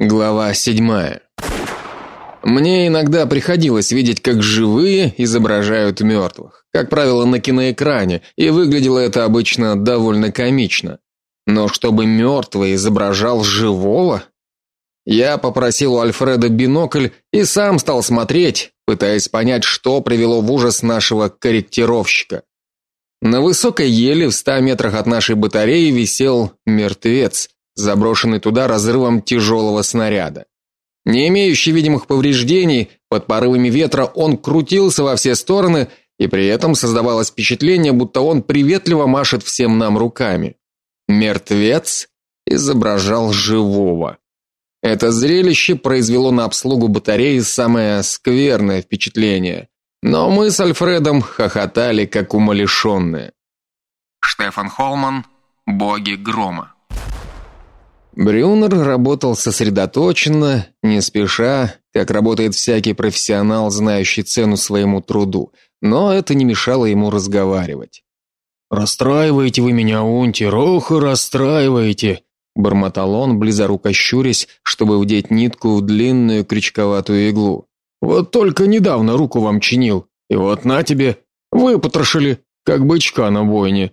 Глава седьмая. Мне иногда приходилось видеть, как живые изображают мертвых, как правило, на киноэкране, и выглядело это обычно довольно комично. Но чтобы мертвый изображал живого, я попросил у Альфреда бинокль и сам стал смотреть, пытаясь понять, что привело в ужас нашего корректировщика. На высокой еле в ста метрах от нашей батареи висел мертвец, заброшенный туда разрывом тяжелого снаряда. Не имеющий видимых повреждений, под порывами ветра он крутился во все стороны, и при этом создавалось впечатление, будто он приветливо машет всем нам руками. Мертвец изображал живого. Это зрелище произвело на обслугу батареи самое скверное впечатление. Но мы с Альфредом хохотали как умалишенные. Штефан Холман Боги грома. Брюнер работал сосредоточенно, не спеша, как работает всякий профессионал, знающий цену своему труду, но это не мешало ему разговаривать. Расстраиваете вы меня, Унтер, ох, расстраиваете, бормотал он, близоруко щурясь, чтобы вдеть нитку в длинную крючковатую иглу. Вот только недавно руку вам чинил, и вот на тебе, выпотрошили, как бычка на бойне.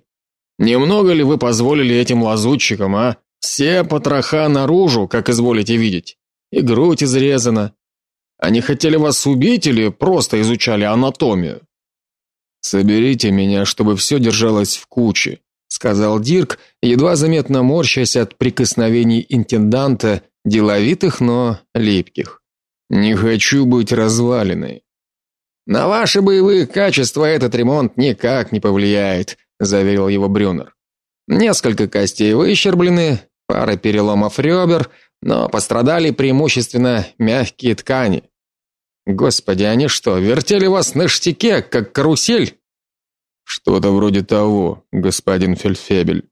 Немного ли вы позволили этим лазутчикам, а? Все потроха наружу, как изволите видеть. И грудь изрезана. Они хотели вас убить или просто изучали анатомию? Соберите меня, чтобы все держалось в куче, сказал Дирк, едва заметно морщась от прикосновений интенданта, деловитых, но липких. Не хочу быть развалиной. На ваши боевые качества этот ремонт никак не повлияет, заверил его Брюнер. Несколько костей выщерблены, пара переломов ребер, но пострадали преимущественно мягкие ткани. Господи, они что, вертели вас на штике, как карусель? Что-то вроде того, господин Фельдфебель.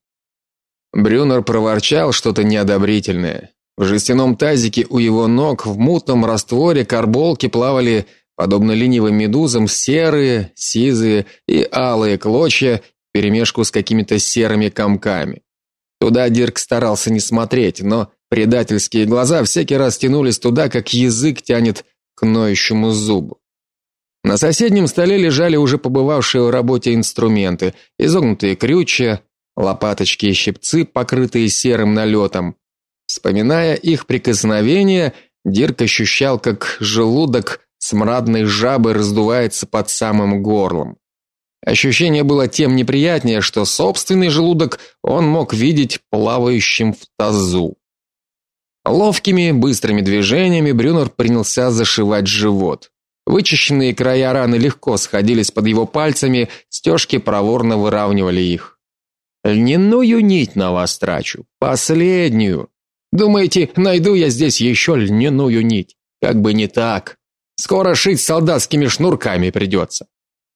Брюнер проворчал что-то неодобрительное. В жестяном тазике у его ног в мутном растворе карболки плавали, подобно ленивым медузам, серые, сизые и алые клочья вперемешку с какими-то серыми комками. Туда Дирк старался не смотреть, но предательские глаза всякий раз тянулись туда, как язык тянет к ноющему зубу. На соседнем столе лежали уже побывавшие в работе инструменты: изогнутые крючья, лопаточки и щипцы, покрытые серым налетом. Вспоминая их прикосновение, Дирк ощущал, как желудок смрадной жабы раздувается под самым горлом. Ощущение было тем неприятнее, что собственный желудок он мог видеть плавающим в тазу. Ловкими, быстрыми движениями Брюнер принялся зашивать живот. Вычищенные края раны легко сходились под его пальцами, стежки проворно выравнивали их. Льняную нить на вас трачу, последнюю. Думаете, найду я здесь еще льняную нить? Как бы не так. Скоро шить солдатскими шнурками придется.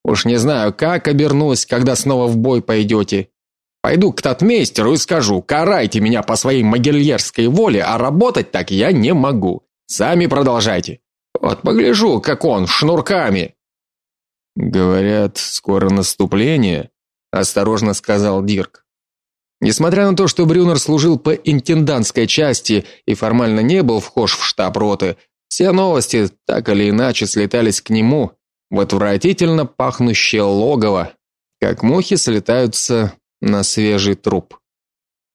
Уж не знаю, как обернусь, когда снова в бой пойдете. Пойду к татмейстеру и скажу: "Карайте меня по своей могильерской воле, а работать так я не могу. Сами продолжайте". Вот погляжу, как он шнурками. Говорят, скоро наступление, осторожно сказал Дирк. Несмотря на то, что Брюнер служил по интендантской части и формально не был вхож в штаб роты, все новости так или иначе слетались к нему в отвратительно пахнущее логово, как мухи слетаются на свежий труп.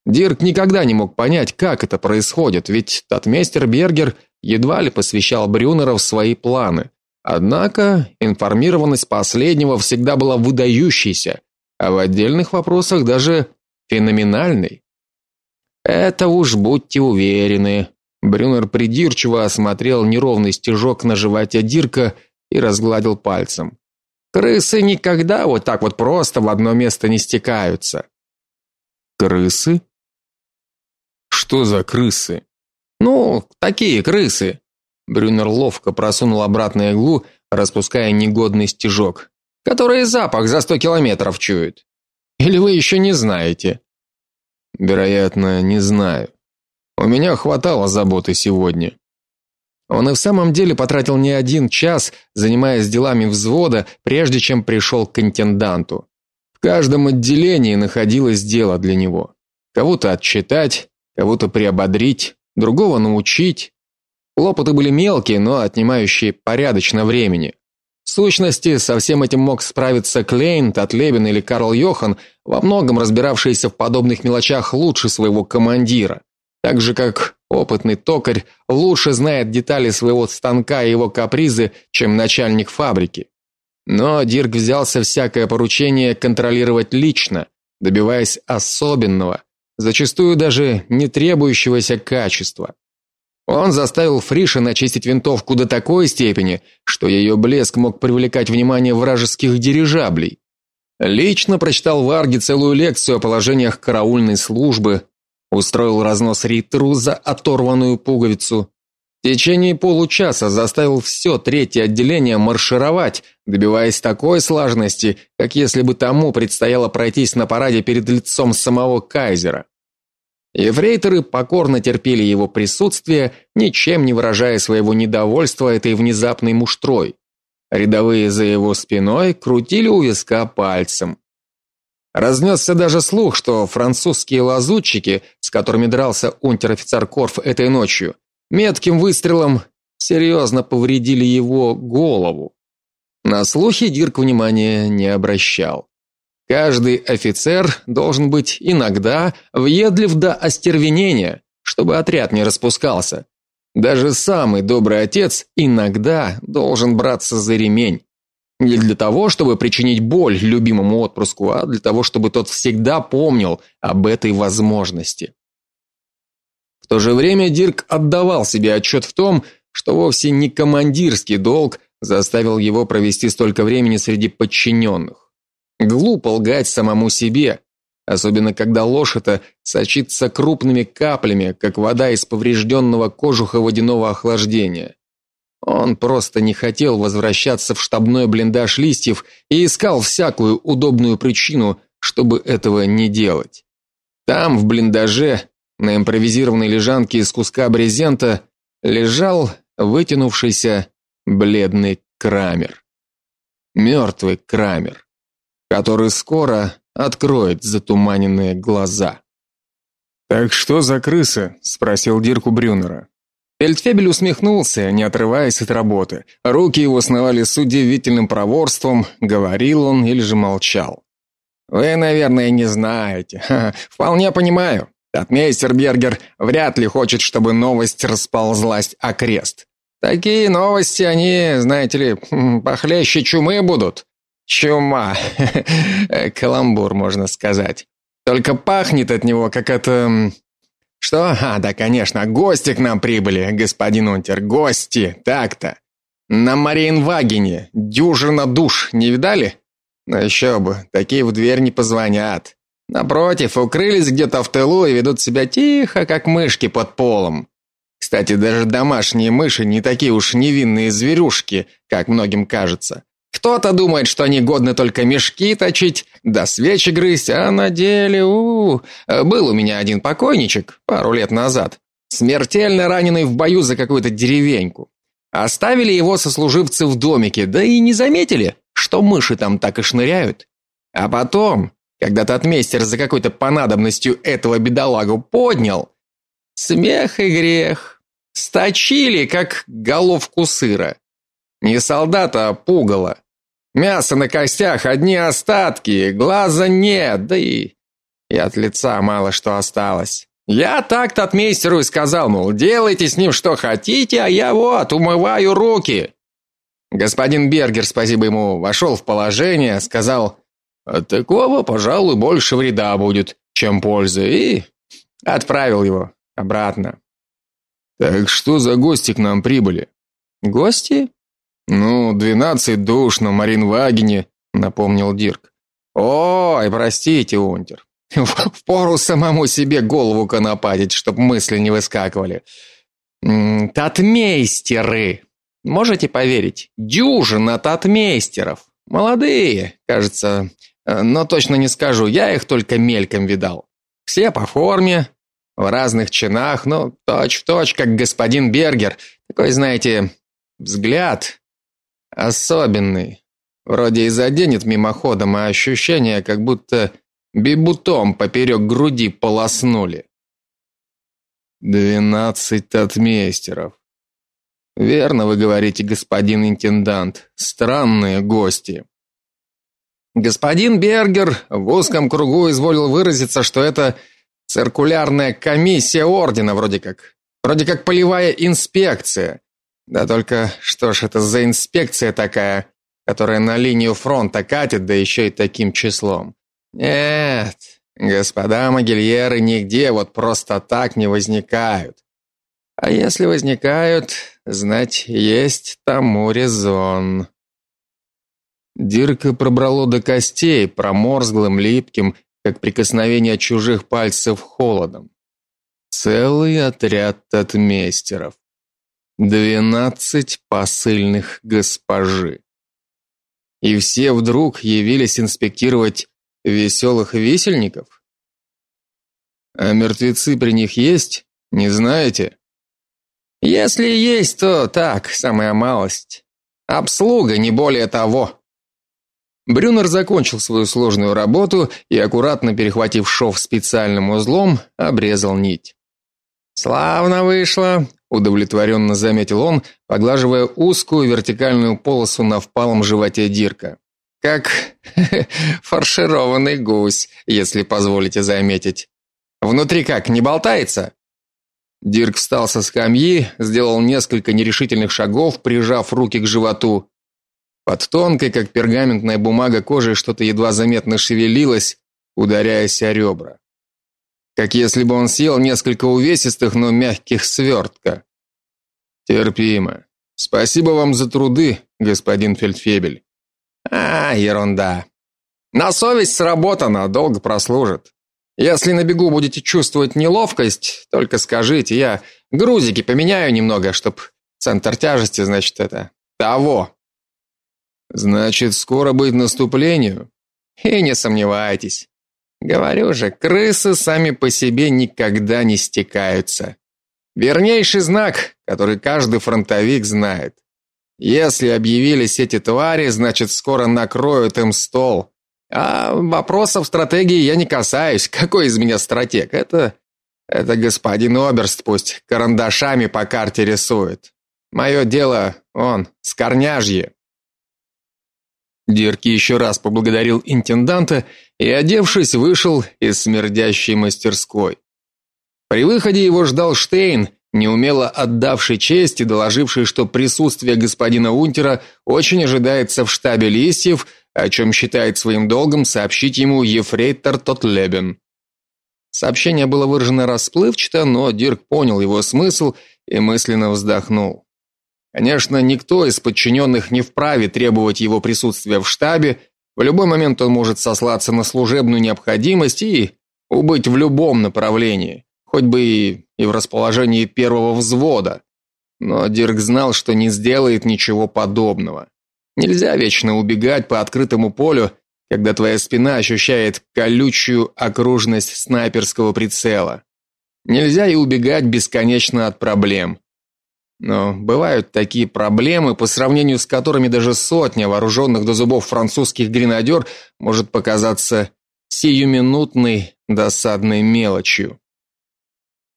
Дирк никогда не мог понять, как это происходит, ведь татмейстер Бергер едва ли посвящал Брюнера в свои планы. Однако информированность последнего всегда была выдающейся, а в отдельных вопросах даже феноменальной. Это уж будьте уверены. Брюнер придирчиво осмотрел неровный стежок на животе Дирка и разгладил пальцем. Крысы никогда вот так вот просто в одно место не стекаются. Крысы? Что за крысы? Ну, такие крысы. Брюнер ловко просунул обратно иглу, распуская негодный стежок, которые запах за сто километров чуют. Или вы еще не знаете? Вероятно, не знаю. У меня хватало заботы сегодня. Он и в самом деле потратил не один час, занимаясь делами взвода, прежде чем пришел к интенданту. В каждом отделении находилось дело для него. Кого-то отчитать, кого-то приободрить, другого научить. Хлопоты были мелкие, но отнимающие порядочно времени. В сущности, со всем этим мог справиться Клейн, Татлебин или Карл Йохан, во многом разбиравшиеся в подобных мелочах лучше своего командира. Так же как опытный токарь лучше знает детали своего станка и его капризы, чем начальник фабрики. Но Дирк взялся всякое поручение контролировать лично, добиваясь особенного, зачастую даже не требующегося качества. Он заставил Фриша начистить винтовку до такой степени, что ее блеск мог привлекать внимание вражеских дирижаблей. Лично прочитал Варге целую лекцию о положениях караульной службы, устроил разнос Риттеру за оторванную пуговицу. В течение получаса заставил все третье отделение маршировать, добиваясь такой слаженности, как если бы тому предстояло пройтись на параде перед лицом самого кайзера. Ефрейторы покорно терпели его присутствие, ничем не выражая своего недовольства этой внезапной муштрой. Рядовые за его спиной крутили у виска пальцем. Разнесся даже слух, что французские лазутчики, которыми дрался унтер-офицер Корф этой ночью, метким выстрелом серьезно повредили его голову. На слухи Дирк внимания не обращал. Каждый офицер должен быть иногда въедлив до остервенения, чтобы отряд не распускался. Даже самый добрый отец иногда должен браться за ремень. Не для того, чтобы причинить боль любимому отпрыску, а для того, чтобы тот всегда помнил об этой возможности. То же время Дирк отдавал себе отчет в том, что вовсе не командирский долг заставил его провести столько времени среди подчиненных. Глупо лгать самому себе, особенно когда ложь эта сочится крупными каплями, как вода из поврежденного кожуха водяного охлаждения. Он просто не хотел возвращаться в штабной блиндаж листьев и искал всякую удобную причину, чтобы этого не делать. Там, в блиндаже, на импровизированной лежанке из куска брезента, лежал вытянувшийся бледный Крамер. Мертвый Крамер который скоро откроет затуманенные глаза. Так что за крыса? спросил Дирку Брюнера. Фельдфебель усмехнулся, не отрываясь от работы. Руки его сновали с удивительным проворством, говорил он или же молчал. Вы, наверное, не знаете. Ха, вполне понимаю. Татмейстер Бергер вряд ли хочет, чтобы новость расползлась окрест. Такие новости, они, знаете ли, похлеще чумы будут. Чума. Каламбур, можно сказать. Только пахнет от него как это Что? А, да, конечно, гости к нам прибыли, господин Унтер, гости. Так-то. На Мариенвагене дюжина душ, не видали? Ну еще бы, такие в дверь не позвонят. Напротив, укрылись где-то в тылу и ведут себя тихо, как мышки под полом. Кстати, даже домашние мыши не такие уж невинные зверюшки, как многим кажется. Кто-то думает, что они годны только мешки точить, да свечи грызть, а на деле, у, -у, был у меня один покойничек пару лет назад, смертельно раненый в бою за какую-то деревеньку. Оставили его сослуживцы в домике, да и не заметили, что мыши там так и шныряют. А потом, когда татмейстер за какой-то понадобностью этого бедолагу поднял, смех и грех, сточили как головку сыра. Не солдата, а пугало. Мясо на костях, одни остатки, глаза нет, да и и от лица мало что осталось. Я так-то отмейстеру и сказал, мол, делайте с ним что хотите, а я вот умываю руки. Господин Бергер, спасибо ему, вошел в положение, сказал: "От такого, пожалуй, больше вреда будет, чем пользы", и отправил его обратно. Так что за гости к нам прибыли? Гости? Ну, двенадцать душ на Маринвагене, напомнил Дирк. Ой, простите, Унтер. Впору самому себе голову конопатить, чтоб мысли не выскакивали. Татмейстеры. Можете поверить? Дюжина татмейстеров. Молодые, кажется, но точно не скажу. Я их только мельком видал. Все по форме, в разных чинах, но точь-в-точь, как господин Бергер. Такой, знаете, взгляд Особенный. Вроде и заденет мимоходом, а ощущение, как будто бибутом поперек груди полоснули. Двенадцать татмейстеров. Верно вы говорите, господин интендант. Странные гости. Господин Бергер в узком кругу изволил выразиться, что это циркулярная комиссия ордена вроде как. Вроде как полевая инспекция. Да только что ж это за инспекция такая, которая на линию фронта катит, да еще и таким числом. Нет, господа могильеры нигде вот просто так не возникают. А если возникают, знать есть тому резон. Дирка пробрало до костей, проморзглым, липким, как прикосновение чужих пальцев холодом. Целый отряд татмейстеров. Двенадцать посыльных госпожи. И все вдруг явились инспектировать веселых висельников? А мертвецы при них есть? Не знаете? Если есть, то так, самая малость. Обслуга, не более того. Брюнер закончил свою сложную работу и аккуратно перехватив шов специальным узлом, обрезал нить. Славно вышло, удовлетворенно заметил он, поглаживая узкую вертикальную полосу на впалом животе Дирка. Как фаршированный гусь, если позволите заметить. Внутри как, не болтается? Дирк встал со скамьи, сделал несколько нерешительных шагов, прижав руки к животу. Под тонкой, как пергаментная бумага кожей что-то едва заметно шевелилось, ударяясь о ребра. Как если бы он съел несколько увесистых, но мягких свертка. Терпимо. Спасибо вам за труды, господин фельдфебель. А, ерунда. На совесть сработано, долго прослужит. Если на бегу будете чувствовать неловкость, только скажите, я грузики поменяю немного, чтоб центр тяжести, значит, это того. Значит, скоро будет наступлению? И не сомневайтесь. Говорю же, крысы сами по себе никогда не стекаются. Вернейший знак, который каждый фронтовик знает. Если объявились эти твари, значит, скоро накроют им стол. А вопросов стратегии я не касаюсь. Какой из меня стратег? Это это господин Оберст пусть карандашами по карте рисует. Мое дело, он, скорняжье. Дирки еще раз поблагодарил интенданта и, одевшись, вышел из смердящей мастерской. При выходе его ждал Штейн, неумело отдавший честь и доложивший, что присутствие господина Унтера очень ожидается в штабе Лисьев – о чем считает своим долгом сообщить ему ефрейтор Тотлебен. Сообщение было выражено расплывчато, но Дирк понял его смысл и мысленно вздохнул. Конечно, никто из подчиненных не вправе требовать его присутствия в штабе, в любой момент он может сослаться на служебную необходимость и убыть в любом направлении, хоть бы и, и в расположении первого взвода. Но Дирк знал, что не сделает ничего подобного. Нельзя вечно убегать по открытому полю, когда твоя спина ощущает колючую окружность снайперского прицела. Нельзя и убегать бесконечно от проблем. Но бывают такие проблемы, по сравнению с которыми даже сотня вооруженных до зубов французских гренадер может показаться сиюминутной досадной мелочью.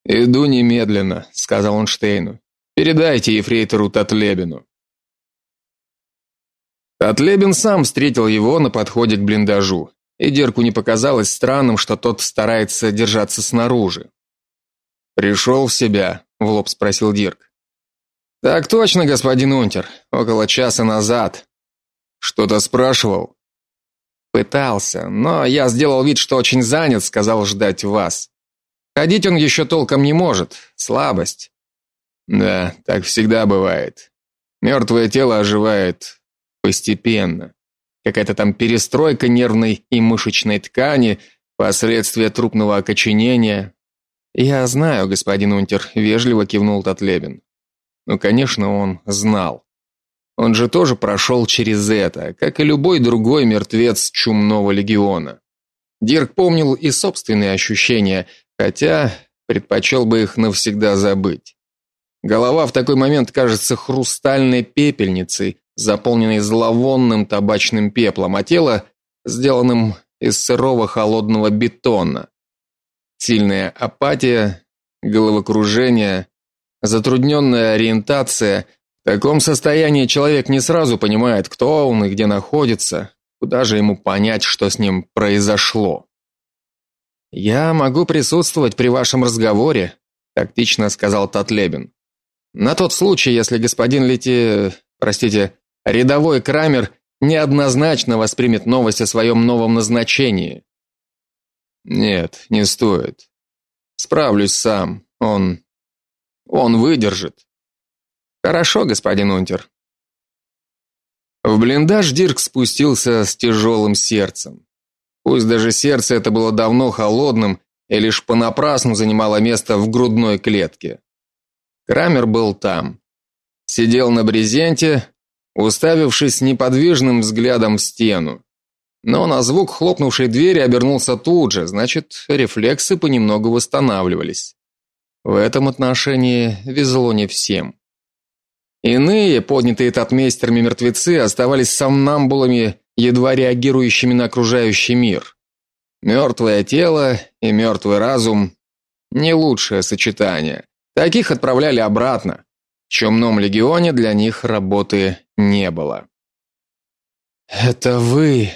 Иду немедленно, сказал он Штейну. Передайте ефрейтору Татлебину. Татлебин сам встретил его на подходе к блиндажу, и Дерку не показалось странным, что тот старается держаться снаружи. «Пришел в себя?» — в лоб спросил Дирк. Так точно, господин Унтер, около часа назад. Что-то спрашивал? Пытался, но я сделал вид, что очень занят, сказал ждать вас. Ходить он еще толком не может, слабость. Да, так всегда бывает. Мертвое тело оживает Постепенно. Какая-то там перестройка нервной и мышечной ткани, последствия трупного окоченения. Я знаю, господин Унтер, вежливо кивнул Татлебин. Ну, конечно, он знал. Он же тоже прошел через это, как и любой другой мертвец чумного легиона. Дирк помнил и собственные ощущения, хотя предпочел бы их навсегда забыть. Голова в такой момент кажется хрустальной пепельницей, заполненный зловонным табачным пеплом, а тело сделанным из сырого холодного бетона. Сильная апатия, головокружение, затрудненная ориентация. В таком состоянии человек не сразу понимает, кто он и где находится. Куда же ему понять, что с ним произошло? Я могу присутствовать при вашем разговоре, тактично сказал Татлебин. На тот случай, если господин Лети, простите, рядовой Крамер неоднозначно воспримет новость о своем новом назначении. Нет, не стоит. Справлюсь сам. Он он выдержит. Хорошо, господин Унтер. В блиндаж Дирк спустился с тяжелым сердцем. Пусть даже сердце это было давно холодным и лишь понапрасну занимало место в грудной клетке. Крамер был там. Сидел на брезенте, уставившись неподвижным взглядом в стену. Но на звук хлопнувшей двери обернулся тут же, значит, рефлексы понемногу восстанавливались. В этом отношении везло не всем. Иные, поднятые татмейстерами мертвецы, оставались сомнамбулами, едва реагирующими на окружающий мир. Мертвое тело и мертвый разум не лучшее сочетание. Таких отправляли обратно. В Чумном легионе для них работы не было. Это вы.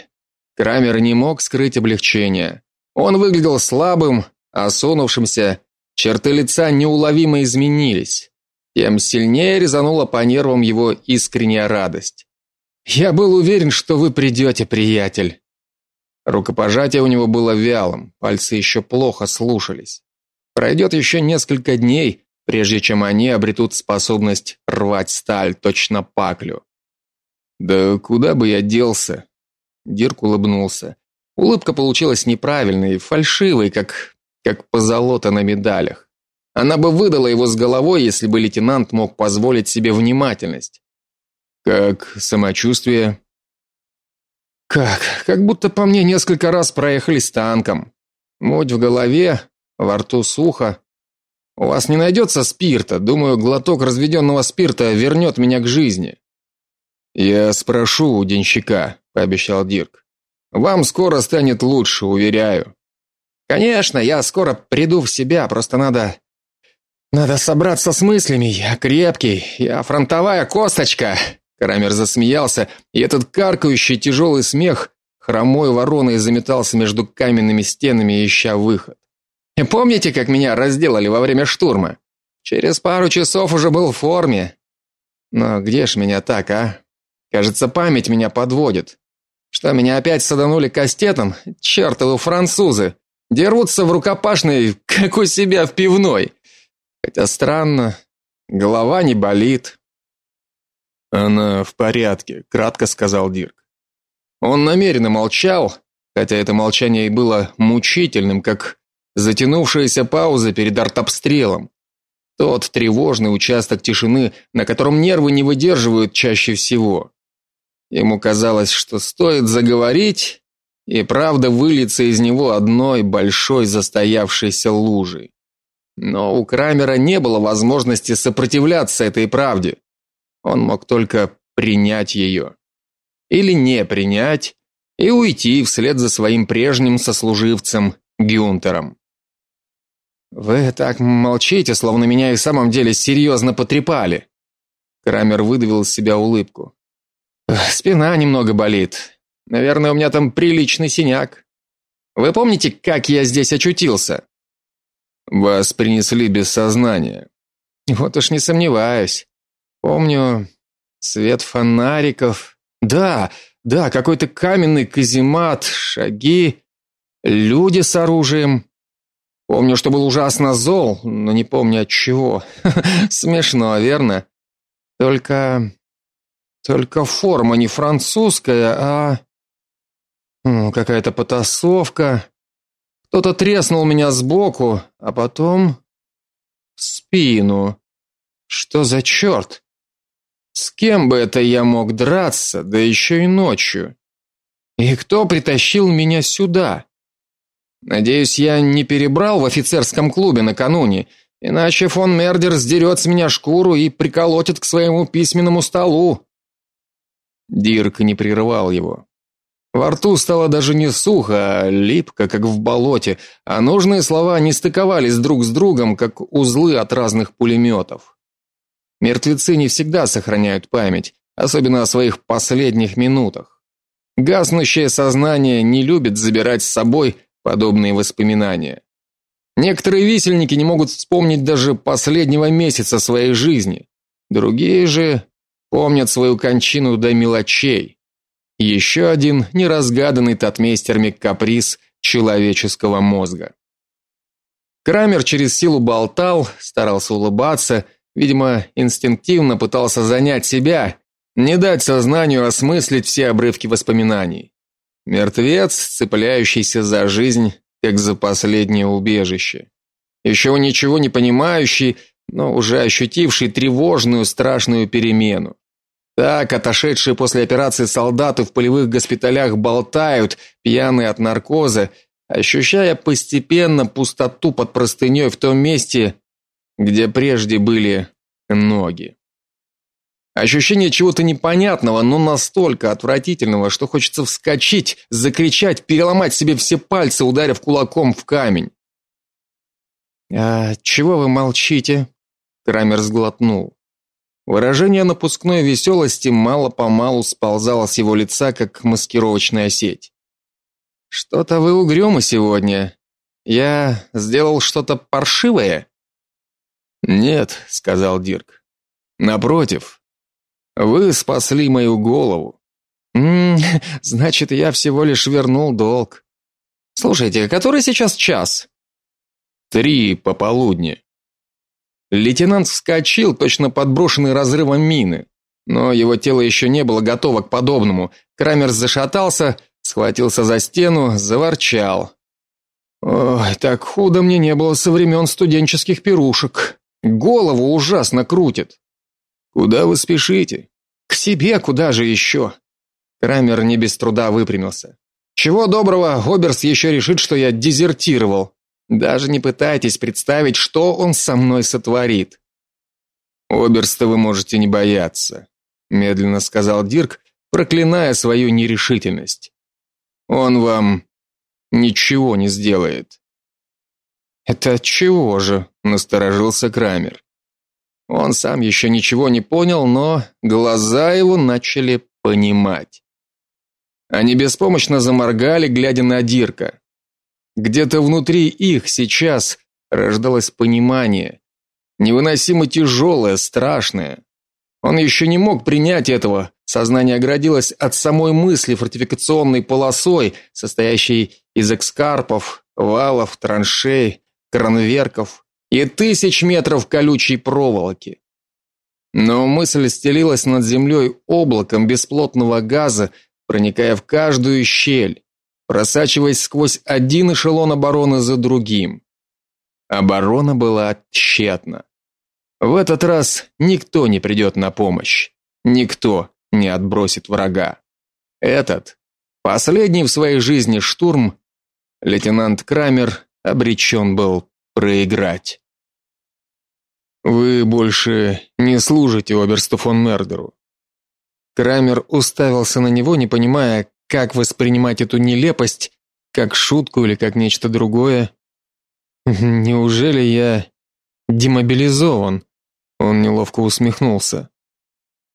Крамер не мог скрыть облегчение. Он выглядел слабым, осунувшимся, черты лица неуловимо изменились тем сильнее резанула по нервам его искренняя радость. Я был уверен, что вы придете, приятель. Рукопожатие у него было вялым, пальцы еще плохо слушались. Пройдет еще несколько дней, прежде чем они обретут способность рвать сталь точно паклю. Да куда бы я делся? Дирк улыбнулся. Улыбка получилась неправильной, фальшивой, как как позолота на медалях. Она бы выдала его с головой, если бы лейтенант мог позволить себе внимательность. Как самочувствие? Как? Как будто по мне несколько раз проехали с танком. Муть в голове, во рту сухо. У вас не найдется спирта. Думаю, глоток разведенного спирта вернет меня к жизни. Я спрошу у денщика, пообещал Дирк. Вам скоро станет лучше, уверяю. Конечно, я скоро приду в себя, просто надо надо собраться с мыслями. Я крепкий, я фронтовая косточка. Крамер засмеялся, и этот каркающий тяжелый смех хромой вороной заметался между каменными стенами, ища выход. И помните, как меня разделали во время штурма? Через пару часов уже был в форме. Но где ж меня так, а? Кажется, память меня подводит. Что меня опять саданули кастетом? Чертовы французы. Дерутся в рукопашной, как у себя в пивной. Хотя странно, голова не болит. Она в порядке, кратко сказал Дирк. Он намеренно молчал, хотя это молчание и было мучительным, как затянувшаяся пауза перед артобстрелом. Тот тревожный участок тишины, на котором нервы не выдерживают чаще всего. Ему казалось, что стоит заговорить, и правда выльется из него одной большой застоявшейся лужей. Но у Крамера не было возможности сопротивляться этой правде. Он мог только принять ее. Или не принять и уйти вслед за своим прежним сослуживцем Гюнтером. Вы так молчите, словно меня и в самом деле серьезно потрепали. Крамер выдавил из себя улыбку. Спина немного болит. Наверное, у меня там приличный синяк. Вы помните, как я здесь очутился? Вас принесли без сознания. Вот уж не сомневаюсь. Помню свет фонариков. Да, да, какой-то каменный каземат, шаги, люди с оружием. Помню, что был ужасно зол, но не помню от чего. Смешно, верно? Только только форма не французская, а какая-то потасовка. Кто-то треснул меня сбоку, а потом в спину. Что за черт? С кем бы это я мог драться, да еще и ночью? И кто притащил меня сюда? Надеюсь, я не перебрал в офицерском клубе накануне, иначе фон Мердер сдерет с меня шкуру и приколотит к своему письменному столу. Дирк не прерывал его. Во рту стало даже не сухо, а липко, как в болоте, а нужные слова не стыковались друг с другом, как узлы от разных пулеметов. Мертвецы не всегда сохраняют память, особенно о своих последних минутах. Гаснущее сознание не любит забирать с собой подобные воспоминания. Некоторые висельники не могут вспомнить даже последнего месяца своей жизни. Другие же помнят свою кончину до мелочей. Еще один неразгаданный татмейстерами каприз человеческого мозга. Крамер через силу болтал, старался улыбаться, видимо, инстинктивно пытался занять себя, не дать сознанию осмыслить все обрывки воспоминаний. Мертвец, цепляющийся за жизнь, как за последнее убежище. Еще ничего не понимающий, но уже ощутивший тревожную, страшную перемену. Так отошедшие после операции солдаты в полевых госпиталях болтают, пьяные от наркоза, ощущая постепенно пустоту под простыней в том месте, где прежде были ноги. Ощущение чего-то непонятного, но настолько отвратительного, что хочется вскочить, закричать, переломать себе все пальцы, ударив кулаком в камень. А чего вы молчите? Крамер сглотнул. Выражение напускной веселости мало-помалу сползало с его лица, как маскировочная сеть. Что-то вы угрюмы сегодня. Я сделал что-то паршивое? Нет, сказал Дирк. Напротив, вы спасли мою голову. М -м, значит, я всего лишь вернул долг. Слушайте, который сейчас час? Три пополудни. Лейтенант вскочил, точно подброшенный разрывом мины, но его тело еще не было готово к подобному. Крамер зашатался, схватился за стену, заворчал. Ой, так худо мне не было со времен студенческих пирушек. Голову ужасно крутит. Куда вы спешите? К себе куда же еще?» Крамер не без труда выпрямился. Чего доброго, Оберс еще решит, что я дезертировал. Даже не пытайтесь представить, что он со мной сотворит. Оберста вы можете не бояться, медленно сказал Дирк, проклиная свою нерешительность. Он вам ничего не сделает. Это чего же? насторожился Крамер. Он сам еще ничего не понял, но глаза его начали понимать. Они беспомощно заморгали, глядя на Дирка. Где-то внутри их сейчас рождалось понимание, невыносимо тяжелое, страшное. Он еще не мог принять этого. Сознание оградилось от самой мысли фортификационной полосой, состоящей из экскарпов, валов, траншей, кранверков и тысяч метров колючей проволоки. Но мысль стелилась над землей облаком бесплотного газа, проникая в каждую щель, просачиваясь сквозь один эшелон обороны за другим. Оборона была тщетна. В этот раз никто не придет на помощь, никто не отбросит врага. Этот, последний в своей жизни штурм, лейтенант Крамер обречен был проиграть. Вы больше не служите оберсту фон Мердеру. Крамер уставился на него, не понимая, как воспринимать эту нелепость, как шутку или как нечто другое. Неужели я демобилизован? Он неловко усмехнулся.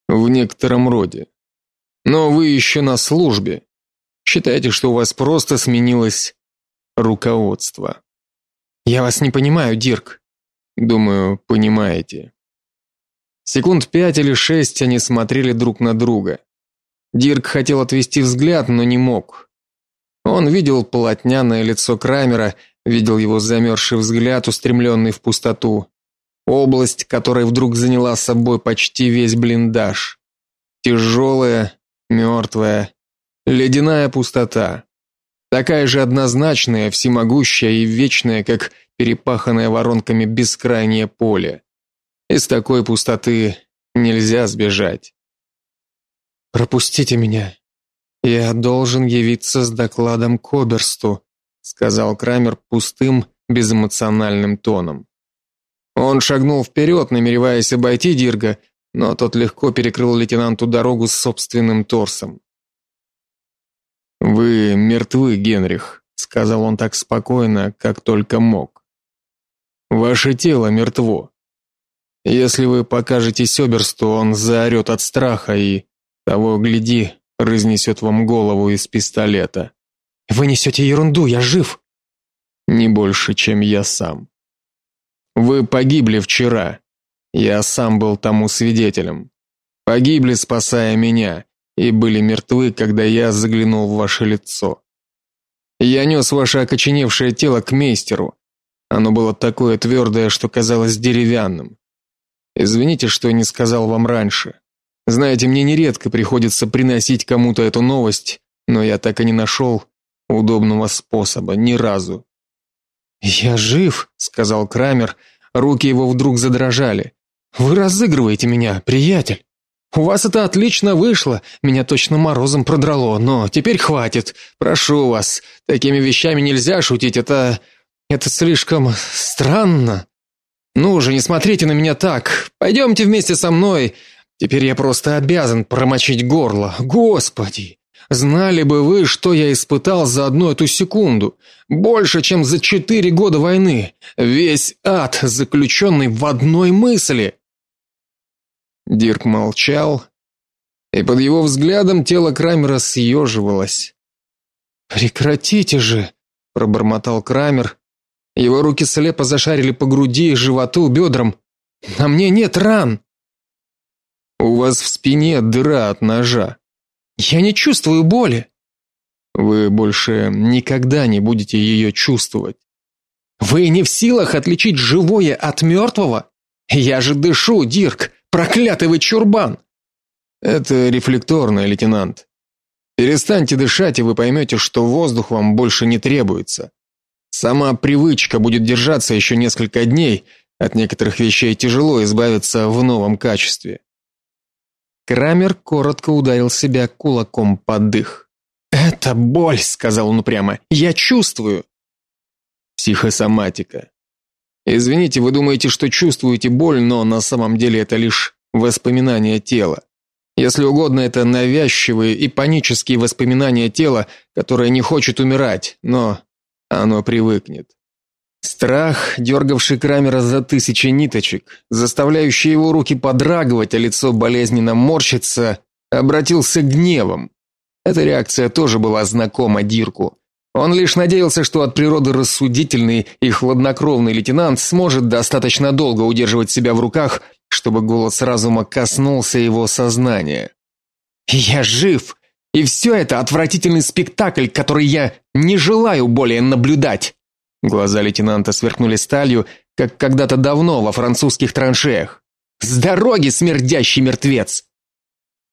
В некотором роде. Но вы еще на службе. Считайте, что у вас просто сменилось руководство. Я вас не понимаю, Дирк. Думаю, понимаете. Секунд пять или шесть они смотрели друг на друга. Дирк хотел отвести взгляд, но не мог. Он видел полотняное лицо Крамера, видел его замерзший взгляд, устремленный в пустоту. Область, которая вдруг заняла собой почти весь блиндаж. Тяжелая, мертвая, ледяная пустота. Такая же однозначная, всемогущая и вечная, как перепаханное воронками бескрайнее поле. Из такой пустоты нельзя сбежать. Пропустите меня. Я должен явиться с докладом к Оберсту, сказал Крамер пустым, безэмоциональным тоном. Он шагнул вперед, намереваясь обойти Дирга, но тот легко перекрыл лейтенанту дорогу с собственным торсом. Вы мертвы, Генрих, сказал он так спокойно, как только мог. Ваше тело мертво. Если вы покажете Сёберсту, он заорет от страха и того гляди, разнесет вам голову из пистолета. Вы несете ерунду, я жив. Не больше, чем я сам. Вы погибли вчера. Я сам был тому свидетелем. Погибли, спасая меня, и были мертвы, когда я заглянул в ваше лицо. Я нес ваше окоченевшее тело к мейстеру. Оно было такое твердое, что казалось деревянным. Извините, что не сказал вам раньше. Знаете, мне нередко приходится приносить кому-то эту новость, но я так и не нашел удобного способа ни разу. Я жив, сказал Крамер, руки его вдруг задрожали. Вы разыгрываете меня, приятель. У вас это отлично вышло. Меня точно морозом продрало, но теперь хватит. Прошу вас, такими вещами нельзя шутить, это это слишком странно. Ну же, не смотрите на меня так. Пойдемте вместе со мной. Теперь я просто обязан промочить горло. Господи, знали бы вы, что я испытал за одну эту секунду, больше, чем за четыре года войны. Весь ад, заключенный в одной мысли. Дирк молчал, и под его взглядом тело Крамера съеживалось. Прекратите же, пробормотал Крамер, его руки слепо зашарили по груди, животу, бедрам. На мне нет ран. У вас в спине дыра от ножа. Я не чувствую боли. Вы больше никогда не будете ее чувствовать. Вы не в силах отличить живое от мертвого? Я же дышу, Дирк, проклятый вы чурбан. Это рефлекторно, лейтенант. Перестаньте дышать, и вы поймете, что воздух вам больше не требуется. Сама привычка будет держаться еще несколько дней, от некоторых вещей тяжело избавиться в новом качестве. Крамер коротко ударил себя кулаком под дых. "Это боль", сказал он упрямо. "Я чувствую". Психосоматика. Извините, вы думаете, что чувствуете боль, но на самом деле это лишь воспоминания тела. Если угодно, это навязчивые и панические воспоминания тела, которое не хочет умирать, но оно привыкнет. Страх, дергавший Крамера за тысячи ниточек, заставляющий его руки подрагивать, а лицо болезненно морщиться, обратился гневом. Эта реакция тоже была знакома Дирку. Он лишь надеялся, что от природы рассудительный и хладнокровный лейтенант сможет достаточно долго удерживать себя в руках, чтобы голос разума коснулся его сознания. "Я жив, и все это отвратительный спектакль, который я не желаю более наблюдать. Глаза лейтенанта сверкнули сталью, как когда-то давно во французских траншеях. С дороги, смердящий мертвец.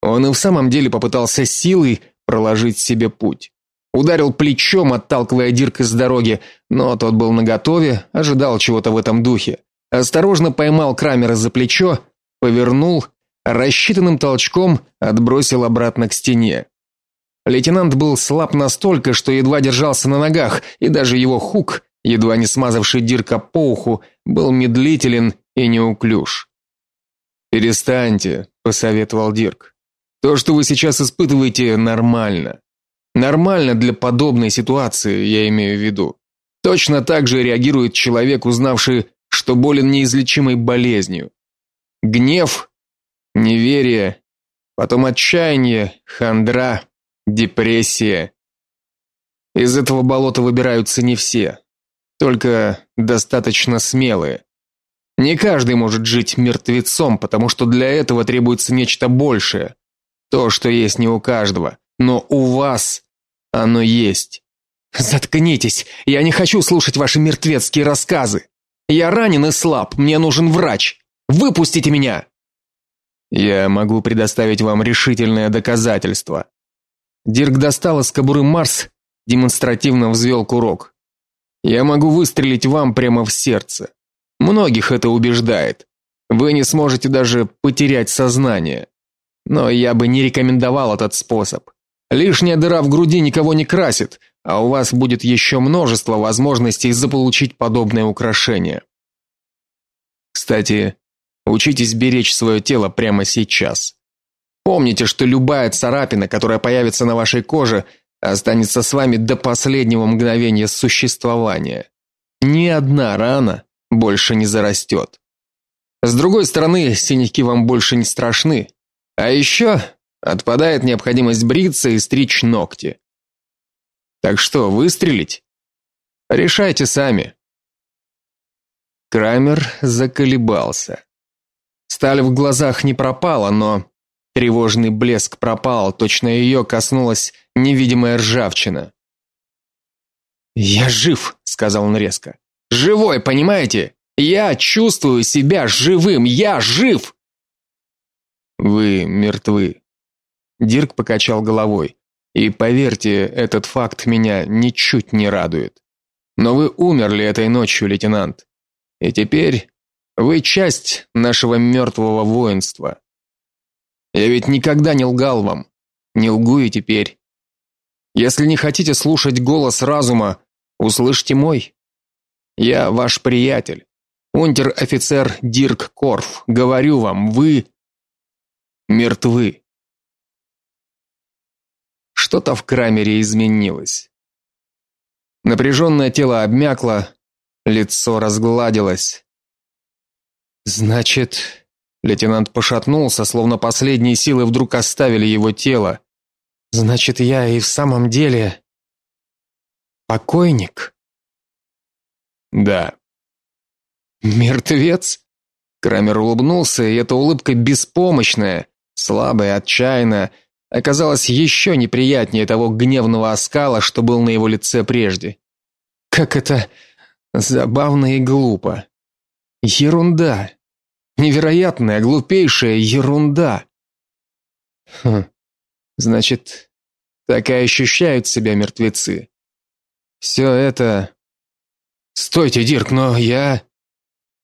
Он и в самом деле попытался силой проложить себе путь. Ударил плечом, отталкивая Дирка с дороги, но тот был наготове, ожидал чего-то в этом духе. Осторожно поймал Крамера за плечо, повернул, рассчитанным толчком отбросил обратно к стене. Лейтенант был слаб настолько, что едва держался на ногах, и даже его хук, едва не смазавший Дирка по уху, был медлителен и неуклюж. "Перестаньте", посоветовал Дирк. "То, что вы сейчас испытываете, нормально. Нормально для подобной ситуации, я имею в виду. Точно так же реагирует человек, узнавший, что болен неизлечимой болезнью. Гнев, неверие, потом отчаяние, хандра, Депрессия. Из этого болота выбираются не все, только достаточно смелые. Не каждый может жить мертвецом, потому что для этого требуется нечто большее. То, что есть не у каждого, но у вас оно есть. Заткнитесь. Я не хочу слушать ваши мертвецкие рассказы. Я ранен и слаб, мне нужен врач. Выпустите меня. Я могу предоставить вам решительное доказательство. Дирк достал из кобуры Марс, демонстративно взвел курок. Я могу выстрелить вам прямо в сердце. Многих это убеждает. Вы не сможете даже потерять сознание. Но я бы не рекомендовал этот способ. Лишняя дыра в груди никого не красит, а у вас будет еще множество возможностей заполучить подобное украшение. Кстати, учитесь беречь свое тело прямо сейчас. Помните, что любая царапина, которая появится на вашей коже, останется с вами до последнего мгновения существования. Ни одна рана больше не зарастет. С другой стороны, синяки вам больше не страшны. А еще отпадает необходимость бриться и стричь ногти. Так что, выстрелить? Решайте сами. Крамер заколебался. Сталь в глазах не пропала, но тревожный блеск пропал, точно ее коснулась невидимая ржавчина. "Я жив", сказал он резко. "Живой, понимаете? Я чувствую себя живым, я жив". Вы мертвы. Дирк покачал головой. И поверьте, этот факт меня ничуть не радует. Но вы умерли этой ночью, лейтенант. И теперь вы часть нашего мертвого воинства. Я ведь никогда не лгал вам. Не лгу и теперь. Если не хотите слушать голос разума, услышьте мой. Я ваш приятель, унтер-офицер Дирк Корф. Говорю вам, вы мертвы. Что-то в Крамере изменилось. Напряженное тело обмякло, лицо разгладилось. Значит, лейтенант пошатнулся, словно последние силы вдруг оставили его тело. Значит, я и в самом деле покойник. Да. Мертвец? Крамер улыбнулся, и эта улыбка беспомощная, слабая, отчаянная, оказалась еще неприятнее того гневного оскала, что был на его лице прежде. Как это забавно и глупо. Ерунда. Невероятная, глупейшая ерунда. Хм. Значит, так и ощущают себя мертвецы. Все это Стойте, Дирк, но я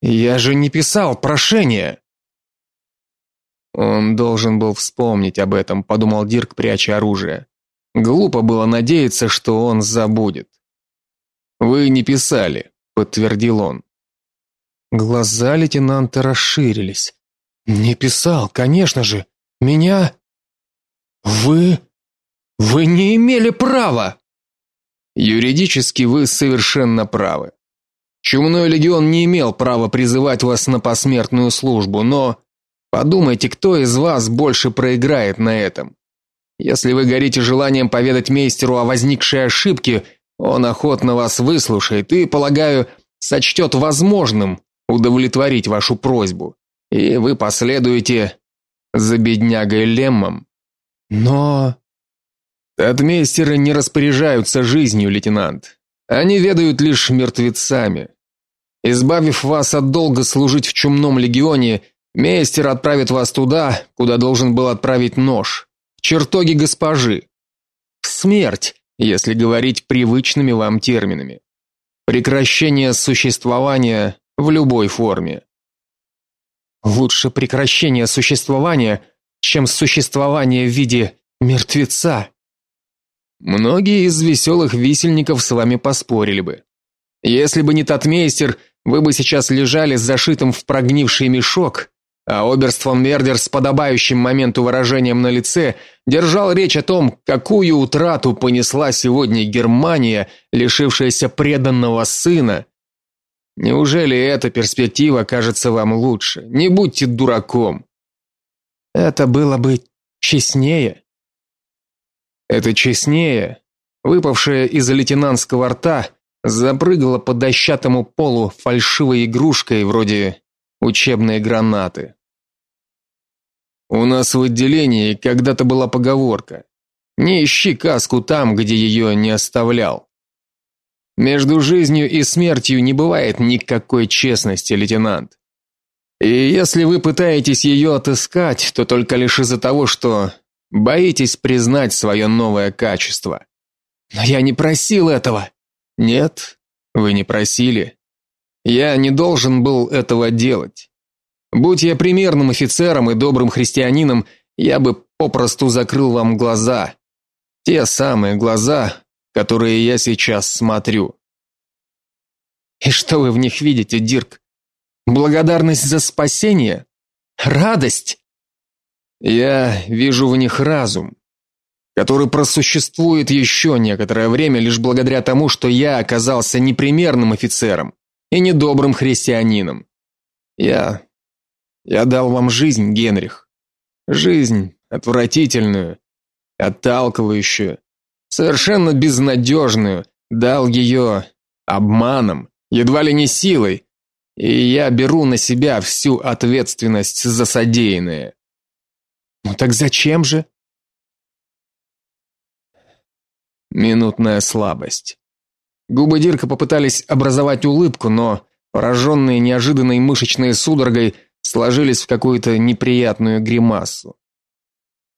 я же не писал прошение. Он должен был вспомнить об этом, подумал Дирк, пряча оружие. Глупо было надеяться, что он забудет. Вы не писали, подтвердил он. Глаза лейтенанта расширились. Не писал, конечно же. Меня вы вы не имели права. Юридически вы совершенно правы. Чумной легион не имел права призывать вас на посмертную службу, но подумайте, кто из вас больше проиграет на этом. Если вы горите желанием поведать мейстеру о возникшей ошибке, он охотно вас выслушает и, полагаю, сочтет возможным удовлетворить вашу просьбу. И вы последуете за беднягой Леммом. Но Татмейстеры не распоряжаются жизнью, лейтенант. Они ведают лишь мертвецами. Избавив вас от долга служить в чумном легионе, мейстер отправит вас туда, куда должен был отправить нож, в чертоги госпожи. В смерть, если говорить привычными вам терминами. Прекращение существования в любой форме. Лучше прекращение существования, чем существование в виде мертвеца. Многие из веселых висельников с вами поспорили бы. Если бы не татмейстер, вы бы сейчас лежали с зашитым в прогнивший мешок, а оберст фон Мердер с подобающим моменту выражением на лице держал речь о том, какую утрату понесла сегодня Германия, лишившаяся преданного сына. Неужели эта перспектива кажется вам лучше? Не будьте дураком. Это было бы честнее. Это честнее. Выпавшая из лейтенантского рта запрыгала по дощатому полу фальшивой игрушкой вроде учебной гранаты. У нас в отделении когда-то была поговорка: "Не ищи каску там, где ее не оставлял". Между жизнью и смертью не бывает никакой честности, лейтенант. И если вы пытаетесь ее отыскать, то только лишь из-за того, что боитесь признать свое новое качество. Но я не просил этого. Нет, вы не просили. Я не должен был этого делать. Будь я примерным офицером и добрым христианином, я бы попросту закрыл вам глаза. Те самые глаза, которые я сейчас смотрю. И что вы в них видите, Дирк? Благодарность за спасение? Радость? Я вижу в них разум. который просуществует еще некоторое время лишь благодаря тому, что я оказался непримерным офицером и недобрым христианином. Я я дал вам жизнь, Генрих. Жизнь отвратительную, отталкивающую, совершенно безнадежную, дал ее обманом, едва ли не силой, и я беру на себя всю ответственность за содеянное. Ну так зачем же? Минутная слабость. Губы Дирка попытались образовать улыбку, но пораженные неожиданной мышечной судорогой сложились в какую-то неприятную гримасу.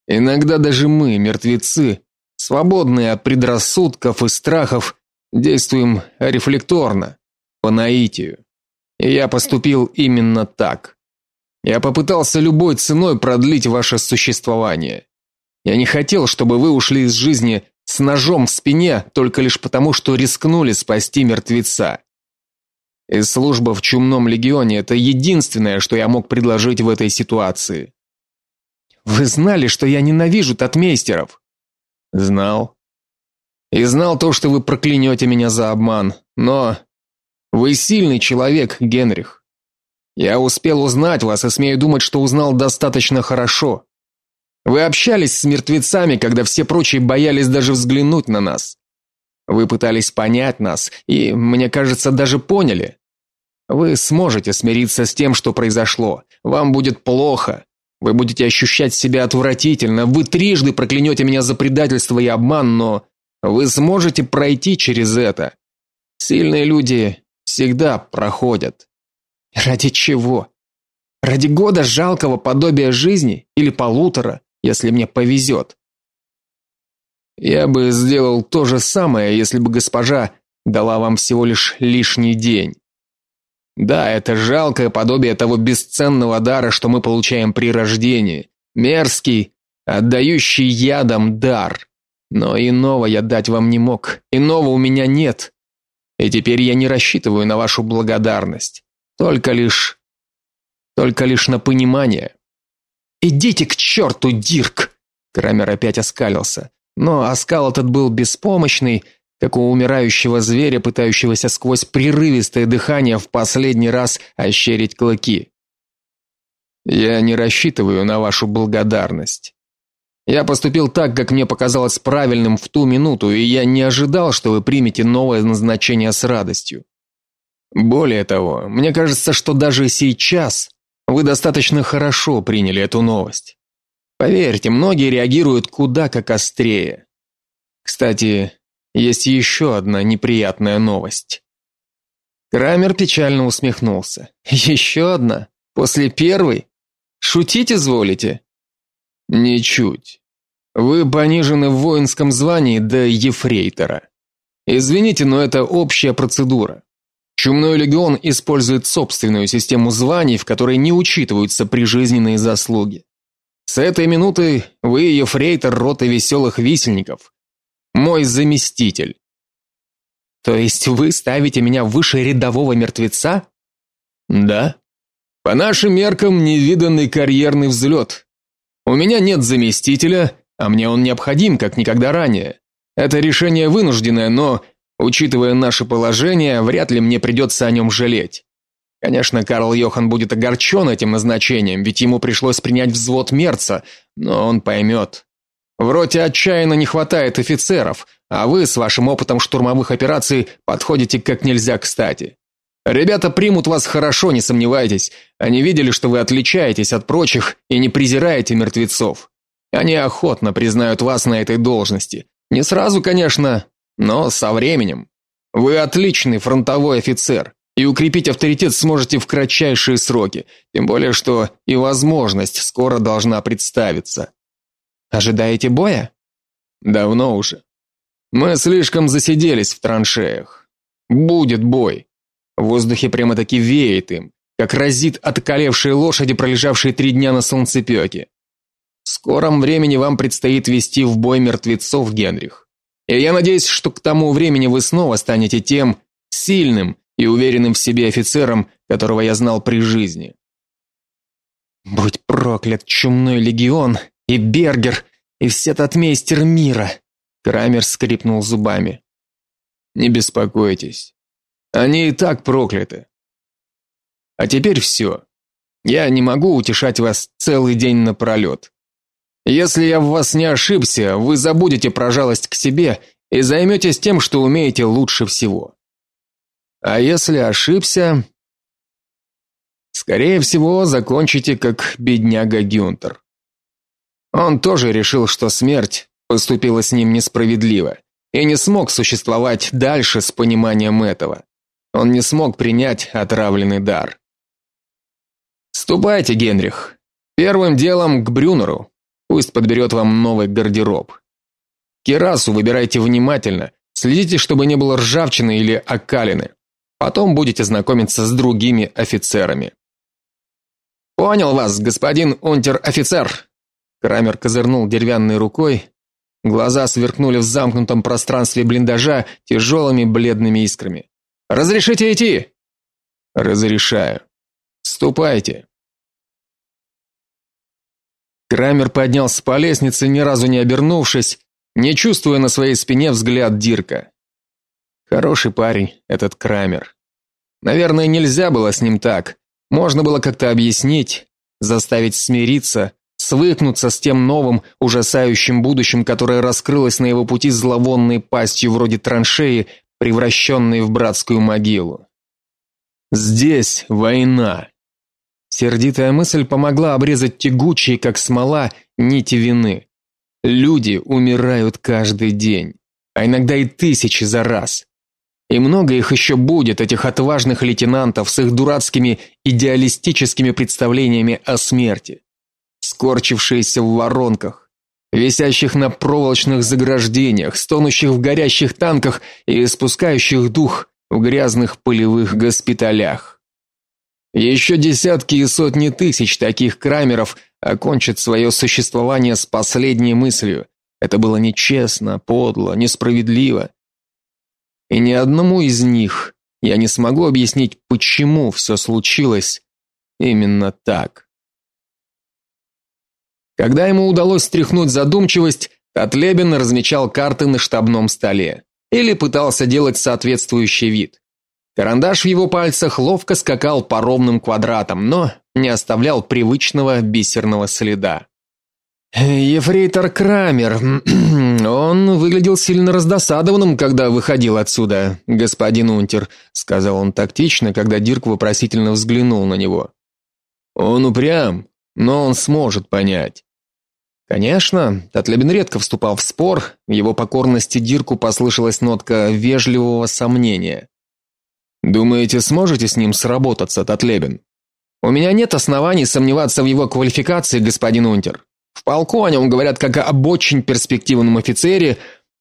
Иногда даже мы, мертвецы, свободные от предрассудков и страхов, действуем рефлекторно, по наитию. И я поступил именно так. Я попытался любой ценой продлить ваше существование. Я не хотел, чтобы вы ушли из жизни с ножом в спине только лишь потому, что рискнули спасти мертвеца. И служба в чумном легионе это единственное, что я мог предложить в этой ситуации. Вы знали, что я ненавижу татмейстеров? Знал. И знал то, что вы проклянете меня за обман, но вы сильный человек, Генрих. Я успел узнать вас и смею думать, что узнал достаточно хорошо. Вы общались с мертвецами, когда все прочие боялись даже взглянуть на нас. Вы пытались понять нас и, мне кажется, даже поняли. Вы сможете смириться с тем, что произошло. Вам будет плохо. Вы будете ощущать себя отвратительно. Вы трижды проклянете меня за предательство и обман, но вы сможете пройти через это. Сильные люди всегда проходят. Ради чего? Ради года жалкого подобия жизни или полутора, если мне повезет? Я бы сделал то же самое, если бы госпожа дала вам всего лишь лишний день. Да, это жалкое подобие того бесценного дара, что мы получаем при рождении. Мерзкий, отдающий ядом дар. Но иного я дать вам не мог. Иного у меня нет. И теперь я не рассчитываю на вашу благодарность. Только лишь только лишь на понимание. Идите к черту, Дирк. Крамер опять оскалился, но оскал этот был беспомощный, как у умирающего зверя, пытающегося сквозь прерывистое дыхание в последний раз ощерить клыки. Я не рассчитываю на вашу благодарность. Я поступил так, как мне показалось правильным в ту минуту, и я не ожидал, что вы примете новое назначение с радостью. Более того, мне кажется, что даже сейчас вы достаточно хорошо приняли эту новость. Поверьте, многие реагируют куда как острее. Кстати, есть еще одна неприятная новость. Крамер печально усмехнулся. Еще одна? После первой? Шутить изволите? Ничуть. Вы понижены в воинском звании до ефрейтора. Извините, но это общая процедура. Чумной легион использует собственную систему званий, в которой не учитываются прижизненные заслуги. С этой минуты вы ефрейтор роты веселых висельников, мой заместитель. То есть вы ставите меня выше рядового мертвеца? Да. По нашим меркам невиданный карьерный взлет. У меня нет заместителя, а мне он необходим как никогда ранее. Это решение вынужденное, но, учитывая наше положение, вряд ли мне придется о нем жалеть. Конечно, Карл Йохан будет огорчен этим назначением, ведь ему пришлось принять взвод Мерца, но он поймет. В роте отчаянно не хватает офицеров, а вы с вашим опытом штурмовых операций подходите как нельзя кстати. Ребята примут вас хорошо, не сомневайтесь. Они видели, что вы отличаетесь от прочих и не презираете мертвецов. Они охотно признают вас на этой должности. Не сразу, конечно, но со временем. Вы отличный фронтовой офицер, и укрепить авторитет сможете в кратчайшие сроки, тем более что и возможность скоро должна представиться. Ожидаете боя? Давно уже. Мы слишком засиделись в траншеях. Будет бой. В воздухе прямо-таки веет им, как разит от лошади, пролежавшей три дня на солнцепеке. В скором времени вам предстоит вести в бой мертвецов, Генрих. И я надеюсь, что к тому времени вы снова станете тем сильным и уверенным в себе офицером, которого я знал при жизни. Будь проклят чумной легион и Бергер, и все татмейстер мира. Крамер скрипнул зубами. Не беспокойтесь. Они и так прокляты. А теперь все. Я не могу утешать вас целый день напролет. Если я в вас не ошибся, вы забудете про жалость к себе и займетесь тем, что умеете лучше всего. А если ошибся, скорее всего, закончите как бедняга Гюнтер. Он тоже решил, что смерть поступила с ним несправедливо и не смог существовать дальше с пониманием этого. Он не смог принять отравленный дар. Ступайте, Генрих. Первым делом к Брюнеру. Пусть подберет вам новый гардероб. Кирасу выбирайте внимательно. Следите, чтобы не было ржавчины или окалины. Потом будете знакомиться с другими офицерами. Понял вас, господин унтер-офицер. Крамер козырнул деревянной рукой. Глаза сверкнули в замкнутом пространстве блиндажа тяжелыми бледными искрами. Разрешите идти? Разрешаю. Ступайте. Крамер поднялся по лестнице, ни разу не обернувшись, не чувствуя на своей спине взгляд Дирка. Хороший парень этот Крамер. Наверное, нельзя было с ним так. Можно было как-то объяснить, заставить смириться, свыкнуться с тем новым, ужасающим будущим, которое раскрылось на его пути зловонной пастью вроде траншеи, превращенный в братскую могилу. Здесь война. Сердитая мысль помогла обрезать тягучие, как смола, нити вины. Люди умирают каждый день, а иногда и тысячи за раз. И много их еще будет, этих отважных лейтенантов с их дурацкими идеалистическими представлениями о смерти, скорчившиеся в воронках, висящих на проволочных заграждениях, стонущих в горящих танках и испускающих дух в грязных полевых госпиталях. Еще десятки и сотни тысяч таких крамеров окончат свое существование с последней мыслью: это было нечестно, подло, несправедливо. И ни одному из них я не смогу объяснить, почему все случилось именно так. Когда ему удалось стряхнуть задумчивость, Татлебин размечал карты на штабном столе или пытался делать соответствующий вид. Карандаш в его пальцах ловко скакал по ровным квадратам, но не оставлял привычного бисерного следа. Ефрейтор Крамер. Он выглядел сильно раздосадованным, когда выходил отсюда, господин Унтер, сказал он тактично, когда Дирк вопросительно взглянул на него. Он упрям, но он сможет понять. Конечно, Татлебин редко вступал в спор, в его покорности Дирку послышалась нотка вежливого сомнения. Думаете, сможете с ним сработаться, Татлебин? У меня нет оснований сомневаться в его квалификации, господин Унтер. В полку о нем говорят как об очень перспективном офицере,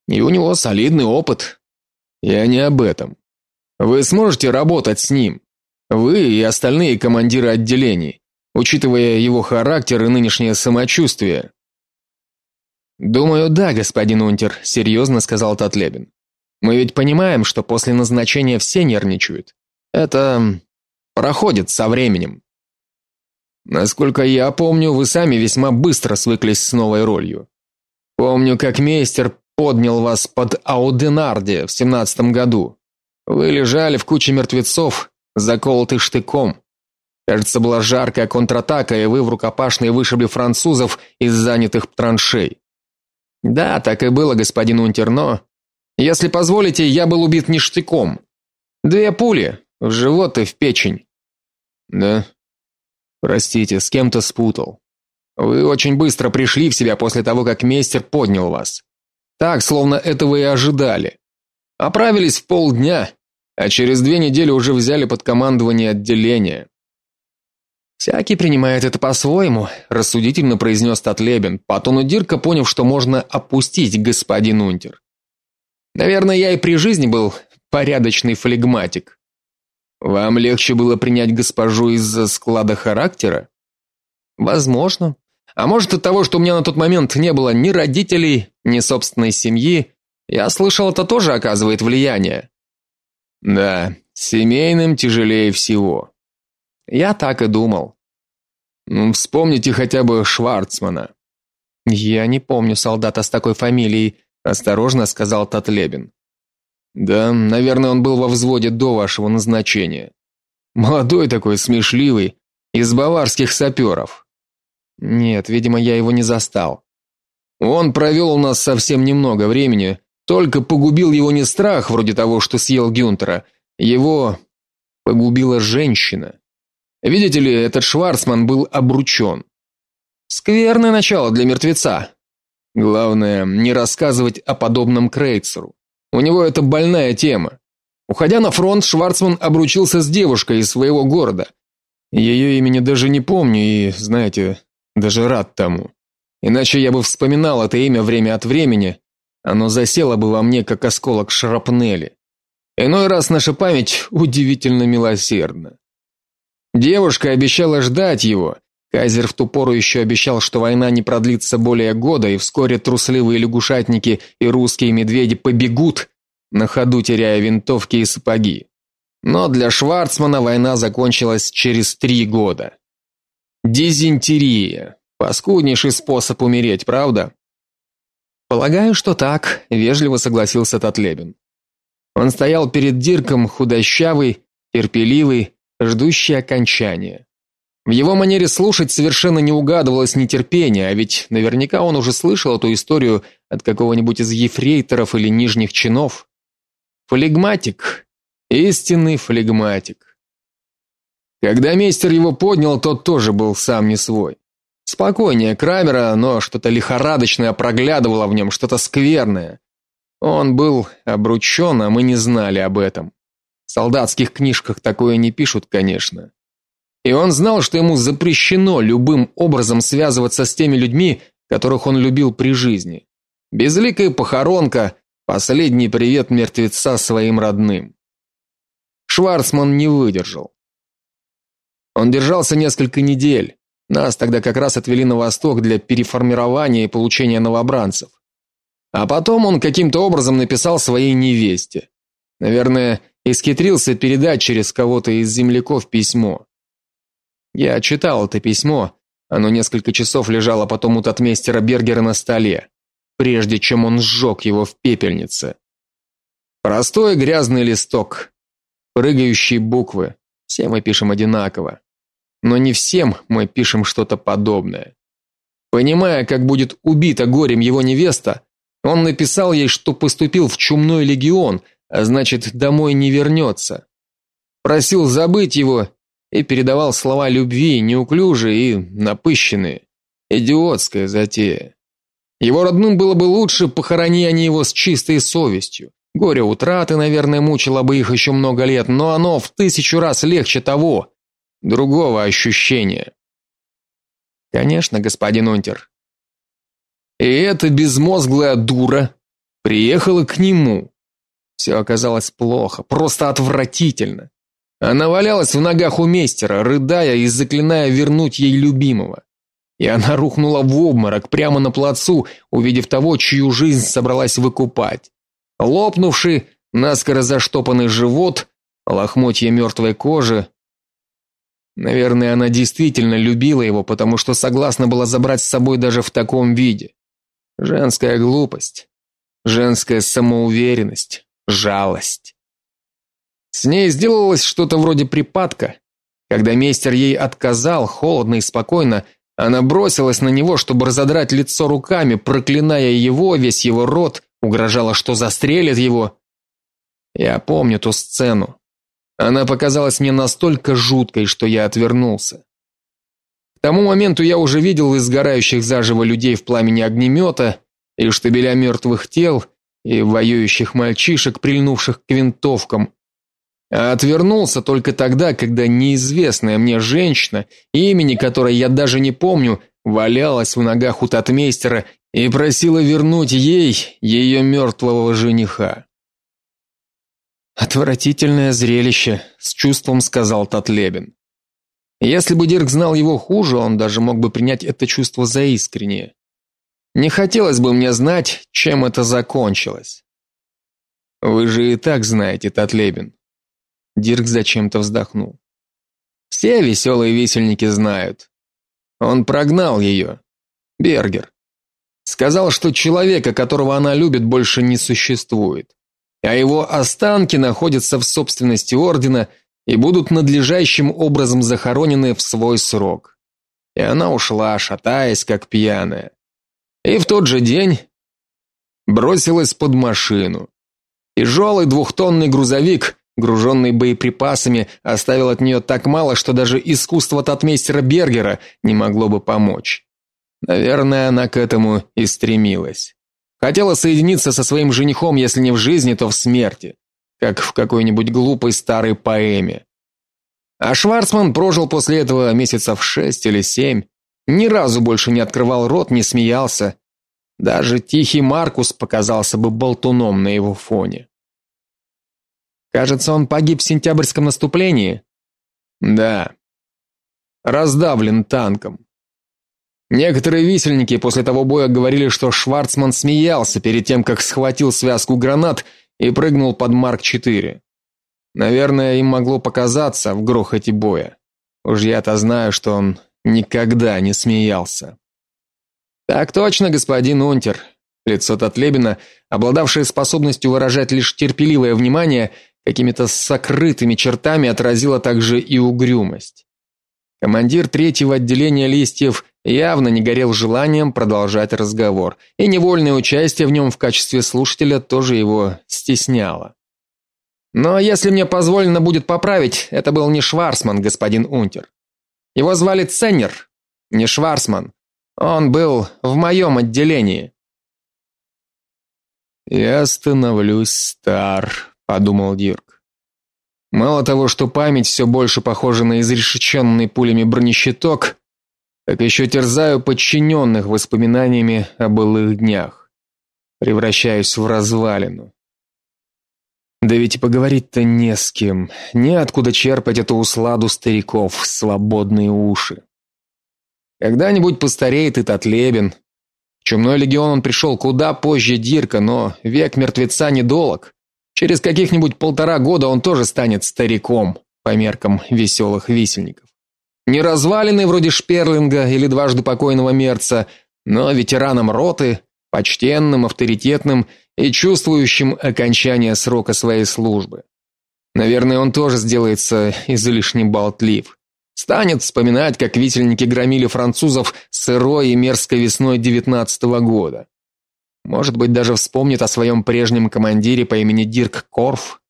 и у него солидный опыт. Я не об этом. Вы сможете работать с ним? Вы и остальные командиры отделений, учитывая его характер и нынешнее самочувствие. Думаю, да, господин Унтер, серьезно сказал Татлебин. Мы ведь понимаем, что после назначения все нервничают. Это проходит со временем. Насколько я помню, вы сами весьма быстро свыклись с новой ролью. Помню, как мейстер поднял вас под Ауденарде в семнадцатом году. Вы лежали в куче мертвецов, заколоты штыком. Кажется, была жаркая контратака, и вы в рукопашной вышибли французов из занятых траншей. Да, так и было, господин Унтер, но если позволите, я был убит не штыком. Две пули в живот и в печень. Да. Простите, с кем-то спутал. Вы очень быстро пришли в себя после того, как мейстер поднял вас. Так, словно этого и ожидали. Оправились в полдня, а через две недели уже взяли под командование отделение. Всякий принимает это по-своему, рассудительно произнес Татлебин, по тону Дирка поняв, что можно опустить господин Унтер. Наверное, я и при жизни был порядочный флегматик. Вам легче было принять госпожу из-за склада характера? Возможно. А может от того, что у меня на тот момент не было ни родителей, ни собственной семьи, я слышал, это тоже оказывает влияние. Да, семейным тяжелее всего. Я так и думал. Ну, вспомните хотя бы Шварцмана. Я не помню солдата с такой фамилией, осторожно сказал Татлебин. Да, наверное, он был во взводе до вашего назначения. Молодой такой, смешливый, из баварских саперов». Нет, видимо, я его не застал. Он провел у нас совсем немного времени, только погубил его не страх, вроде того, что съел Гюнтера, его погубила женщина. Видите ли, этот Шварцман был обручен. Скверное начало для мертвеца. Главное, не рассказывать о подобном Крейцеру. У него это больная тема. Уходя на фронт, Шварцман обручился с девушкой из своего города. Ее имени даже не помню и, знаете, даже рад тому. Иначе я бы вспоминал это имя время от времени, оно засело бы во мне как осколок шрапнели. Иной раз наша память удивительно милосердна. Девушка обещала ждать его, Кайзер в ту пору еще обещал, что война не продлится более года, и вскоре трусливые лягушатники и русские медведи побегут, на ходу теряя винтовки и сапоги. Но для Шварцмана война закончилась через три года. Дизентерия. Паскуднейший способ умереть, правда? Полагаю, что так, вежливо согласился Татлебин. Он стоял перед Дирком, худощавый, терпеливый, ждущий окончания. В его манере слушать совершенно не угадывалось нетерпения, а ведь наверняка он уже слышал эту историю от какого-нибудь из ефрейторов или нижних чинов. Флегматик, истинный флегматик. Когда мейстер его поднял, тот тоже был сам не свой. Спокойнее Крамера, но что-то лихорадочное проглядывало в нем, что-то скверное. Он был обручен, а мы не знали об этом. В солдатских книжках такое не пишут, конечно. И он знал, что ему запрещено любым образом связываться с теми людьми, которых он любил при жизни. Безликая похоронка, последний привет мертвеца своим родным. Шварцман не выдержал. Он держался несколько недель. Нас тогда как раз отвели на восток для переформирования и получения новобранцев. А потом он каким-то образом написал своей невесте. Наверное, исхитрился передать через кого-то из земляков письмо. Я читал это письмо. Оно несколько часов лежало потом у татмейстера Бергера на столе, прежде чем он сжег его в пепельнице. Простой грязный листок, прыгающие буквы. Все мы пишем одинаково. Но не всем мы пишем что-то подобное. Понимая, как будет убита горем его невеста, он написал ей, что поступил в чумной легион, а значит, домой не вернется. Просил забыть его и передавал слова любви, неуклюжие и напыщенные. Идиотская затея. Его родным было бы лучше, похорони они его с чистой совестью. Горе утраты, наверное, мучило бы их еще много лет, но оно в тысячу раз легче того, другого ощущения. Конечно, господин Унтер. И эта безмозглая дура приехала к нему. Все оказалось плохо, просто отвратительно. Она валялась в ногах у мейстера, рыдая и заклиная вернуть ей любимого. И она рухнула в обморок прямо на плацу, увидев того, чью жизнь собралась выкупать. Лопнувший, наскоро заштопанный живот, лохмотья мертвой кожи. Наверное, она действительно любила его, потому что согласна была забрать с собой даже в таком виде. Женская глупость, женская самоуверенность, жалость. С ней сделалось что-то вроде припадка. Когда мейстер ей отказал, холодно и спокойно, она бросилась на него, чтобы разодрать лицо руками, проклиная его, весь его рот, угрожала, что застрелит его. Я помню ту сцену. Она показалась мне настолько жуткой, что я отвернулся. К тому моменту я уже видел изгорающих заживо людей в пламени огнемета, и штабеля мертвых тел, и воюющих мальчишек, прильнувших к винтовкам, а отвернулся только тогда, когда неизвестная мне женщина, имени которой я даже не помню, валялась в ногах у татмейстера и просила вернуть ей ее мертвого жениха. Отвратительное зрелище, с чувством сказал Татлебин. Если бы Дирк знал его хуже, он даже мог бы принять это чувство за искреннее. Не хотелось бы мне знать, чем это закончилось. Вы же и так знаете, Татлебин. Дирк зачем-то вздохнул. Все веселые висельники знают. Он прогнал ее. Бергер. Сказал, что человека, которого она любит, больше не существует, а его останки находятся в собственности ордена и будут надлежащим образом захоронены в свой срок. И она ушла, шатаясь как пьяная. И в тот же день бросилась под машину. Тяжелый двухтонный грузовик, груженный боеприпасами, оставил от нее так мало, что даже искусство татмейстера Бергера не могло бы помочь. Наверное, она к этому и стремилась. Хотела соединиться со своим женихом, если не в жизни, то в смерти, как в какой-нибудь глупой старой поэме. А Шварцман прожил после этого месяцев шесть или семь, ни разу больше не открывал рот, не смеялся. Даже тихий Маркус показался бы болтуном на его фоне. Кажется, он погиб в сентябрьском наступлении. Да. Раздавлен танком. Некоторые висельники после того боя говорили, что Шварцман смеялся перед тем, как схватил связку гранат и прыгнул под Марк-4. Наверное, им могло показаться в грохоте боя. Уж я-то знаю, что он никогда не смеялся. Так точно, господин Унтер. Лицо Татлебина, обладавшее способностью выражать лишь терпеливое внимание, какими-то сокрытыми чертами отразило также и угрюмость. Командир третьего отделения листьев явно не горел желанием продолжать разговор, и невольное участие в нем в качестве слушателя тоже его стесняло. Но если мне позволено будет поправить, это был не Шварцман, господин Унтер. Его звали Ценнер, не Шварцман. Он был в моем отделении. Я становлюсь стар, подумал Дирк. Мало того, что память все больше похожа на изрешеченный пулями бронещиток, так еще терзаю подчиненных воспоминаниями о былых днях. Превращаюсь в развалину. Да ведь поговорить-то не с кем, неоткуда черпать эту усладу стариков, свободные уши. Когда-нибудь постареет и Татлебин. Чумной легион он пришел куда позже Дирка, но век мертвеца недолог. Через каких-нибудь полтора года он тоже станет стариком по меркам веселых висельников. Не разваленный вроде Шперлинга или дважды покойного Мерца, но ветераном роты, почтенным, авторитетным и чувствующим окончание срока своей службы. Наверное, он тоже сделается излишне болтлив. Станет вспоминать, как висельники громили французов сырой и мерзкой весной девятнадцатого года. Может быть, даже вспомнит о своем прежнем командире по имени Дирк Корф.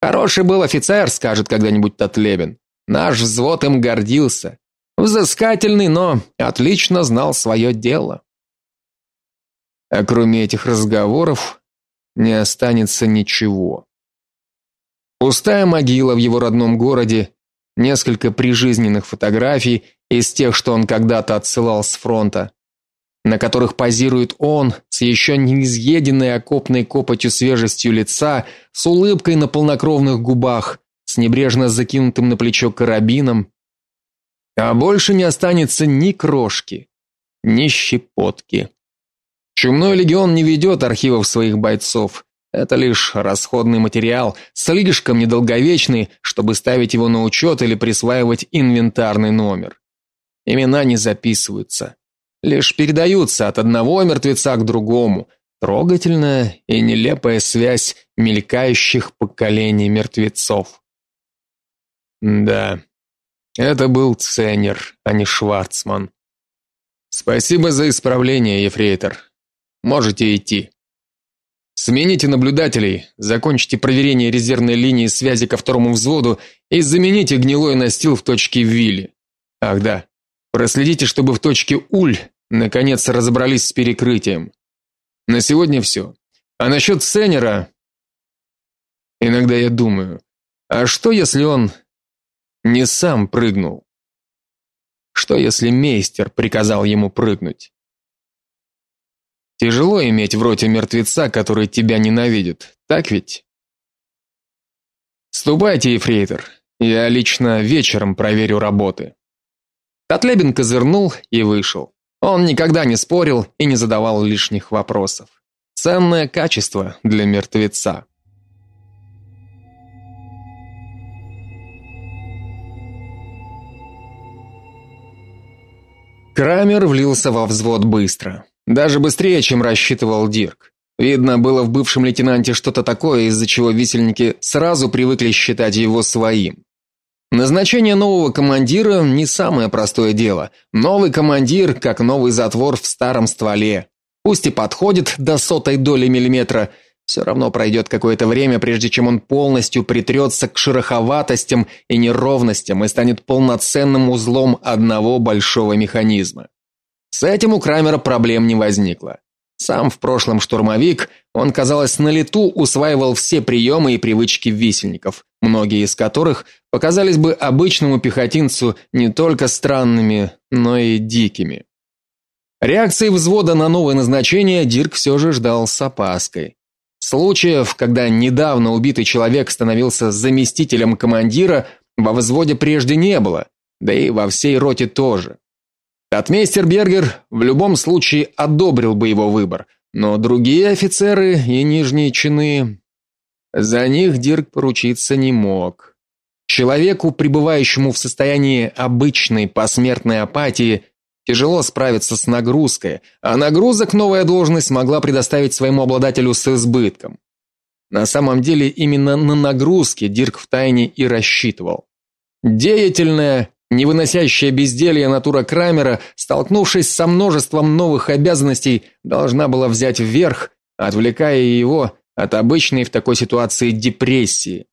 Хороший был офицер, скажет когда-нибудь Татлебин. Наш взвод им гордился. Взыскательный, но отлично знал свое дело. А кроме этих разговоров не останется ничего. Пустая могила в его родном городе, несколько прижизненных фотографий из тех, что он когда-то отсылал с фронта, на которых позирует он с еще не изъеденной окопной копотью свежестью лица, с улыбкой на полнокровных губах, с небрежно закинутым на плечо карабином. А больше не останется ни крошки, ни щепотки. Чумной легион не ведет архивов своих бойцов. Это лишь расходный материал, слишком недолговечный, чтобы ставить его на учет или присваивать инвентарный номер. Имена не записываются, лишь передаются от одного мертвеца к другому. Трогательная и нелепая связь мелькающих поколений мертвецов. Да. Это был Ценнер, а не Шварцман. Спасибо за исправление, ефрейтор. Можете идти. Смените наблюдателей, закончите проверение резервной линии связи ко второму взводу и замените гнилой настил в точке Вилли. Ах да. Проследите, чтобы в точке Уль наконец разобрались с перекрытием. На сегодня все. А насчет Сенера Иногда я думаю, а что если он не сам прыгнул? Что если мейстер приказал ему прыгнуть? Тяжело иметь в роте мертвеца, который тебя ненавидит, так ведь? Ступайте, ефрейтор. Я лично вечером проверю работы. Котлебин козырнул и вышел. Он никогда не спорил и не задавал лишних вопросов. Ценное качество для мертвеца. Крамер влился во взвод быстро. Даже быстрее, чем рассчитывал Дирк. Видно, было в бывшем лейтенанте что-то такое, из-за чего висельники сразу привыкли считать его своим. Назначение нового командира не самое простое дело. Новый командир, как новый затвор в старом стволе. Пусть и подходит до сотой доли миллиметра, все равно пройдет какое-то время, прежде чем он полностью притрется к шероховатостям и неровностям и станет полноценным узлом одного большого механизма. С этим у Крамера проблем не возникло. Сам в прошлом штурмовик, он, казалось, на лету усваивал все приемы и привычки висельников, многие из которых показались бы обычному пехотинцу не только странными, но и дикими. Реакции взвода на новое назначение Дирк все же ждал с опаской. Случаев, когда недавно убитый человек становился заместителем командира, во взводе прежде не было, да и во всей роте тоже. Татмейстер Бергер в любом случае одобрил бы его выбор, но другие офицеры и нижние чины за них Дирк поручиться не мог. Человеку, пребывающему в состоянии обычной посмертной апатии, тяжело справиться с нагрузкой, а нагрузок новая должность могла предоставить своему обладателю с избытком. На самом деле именно на нагрузки Дирк втайне и рассчитывал. Деятельная, не выносящая безделья натура Крамера, столкнувшись со множеством новых обязанностей, должна была взять вверх, отвлекая его от обычной в такой ситуации депрессии.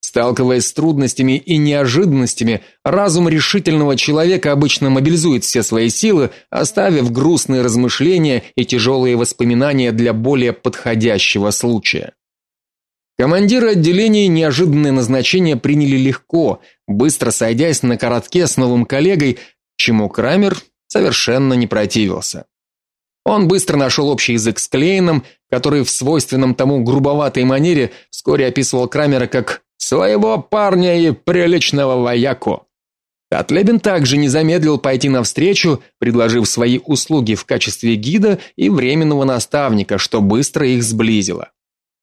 Сталкиваясь с трудностями и неожиданностями, разум решительного человека обычно мобилизует все свои силы, оставив грустные размышления и тяжелые воспоминания для более подходящего случая. Командиры отделений неожиданное назначение приняли легко, быстро сойдясь на коротке с новым коллегой, чему Крамер совершенно не противился. Он быстро нашел общий язык с Клейном, который в свойственном тому грубоватой манере вскоре описывал Крамера как своего парня и приличного вояку. Котлебин также не замедлил пойти навстречу, предложив свои услуги в качестве гида и временного наставника, что быстро их сблизило.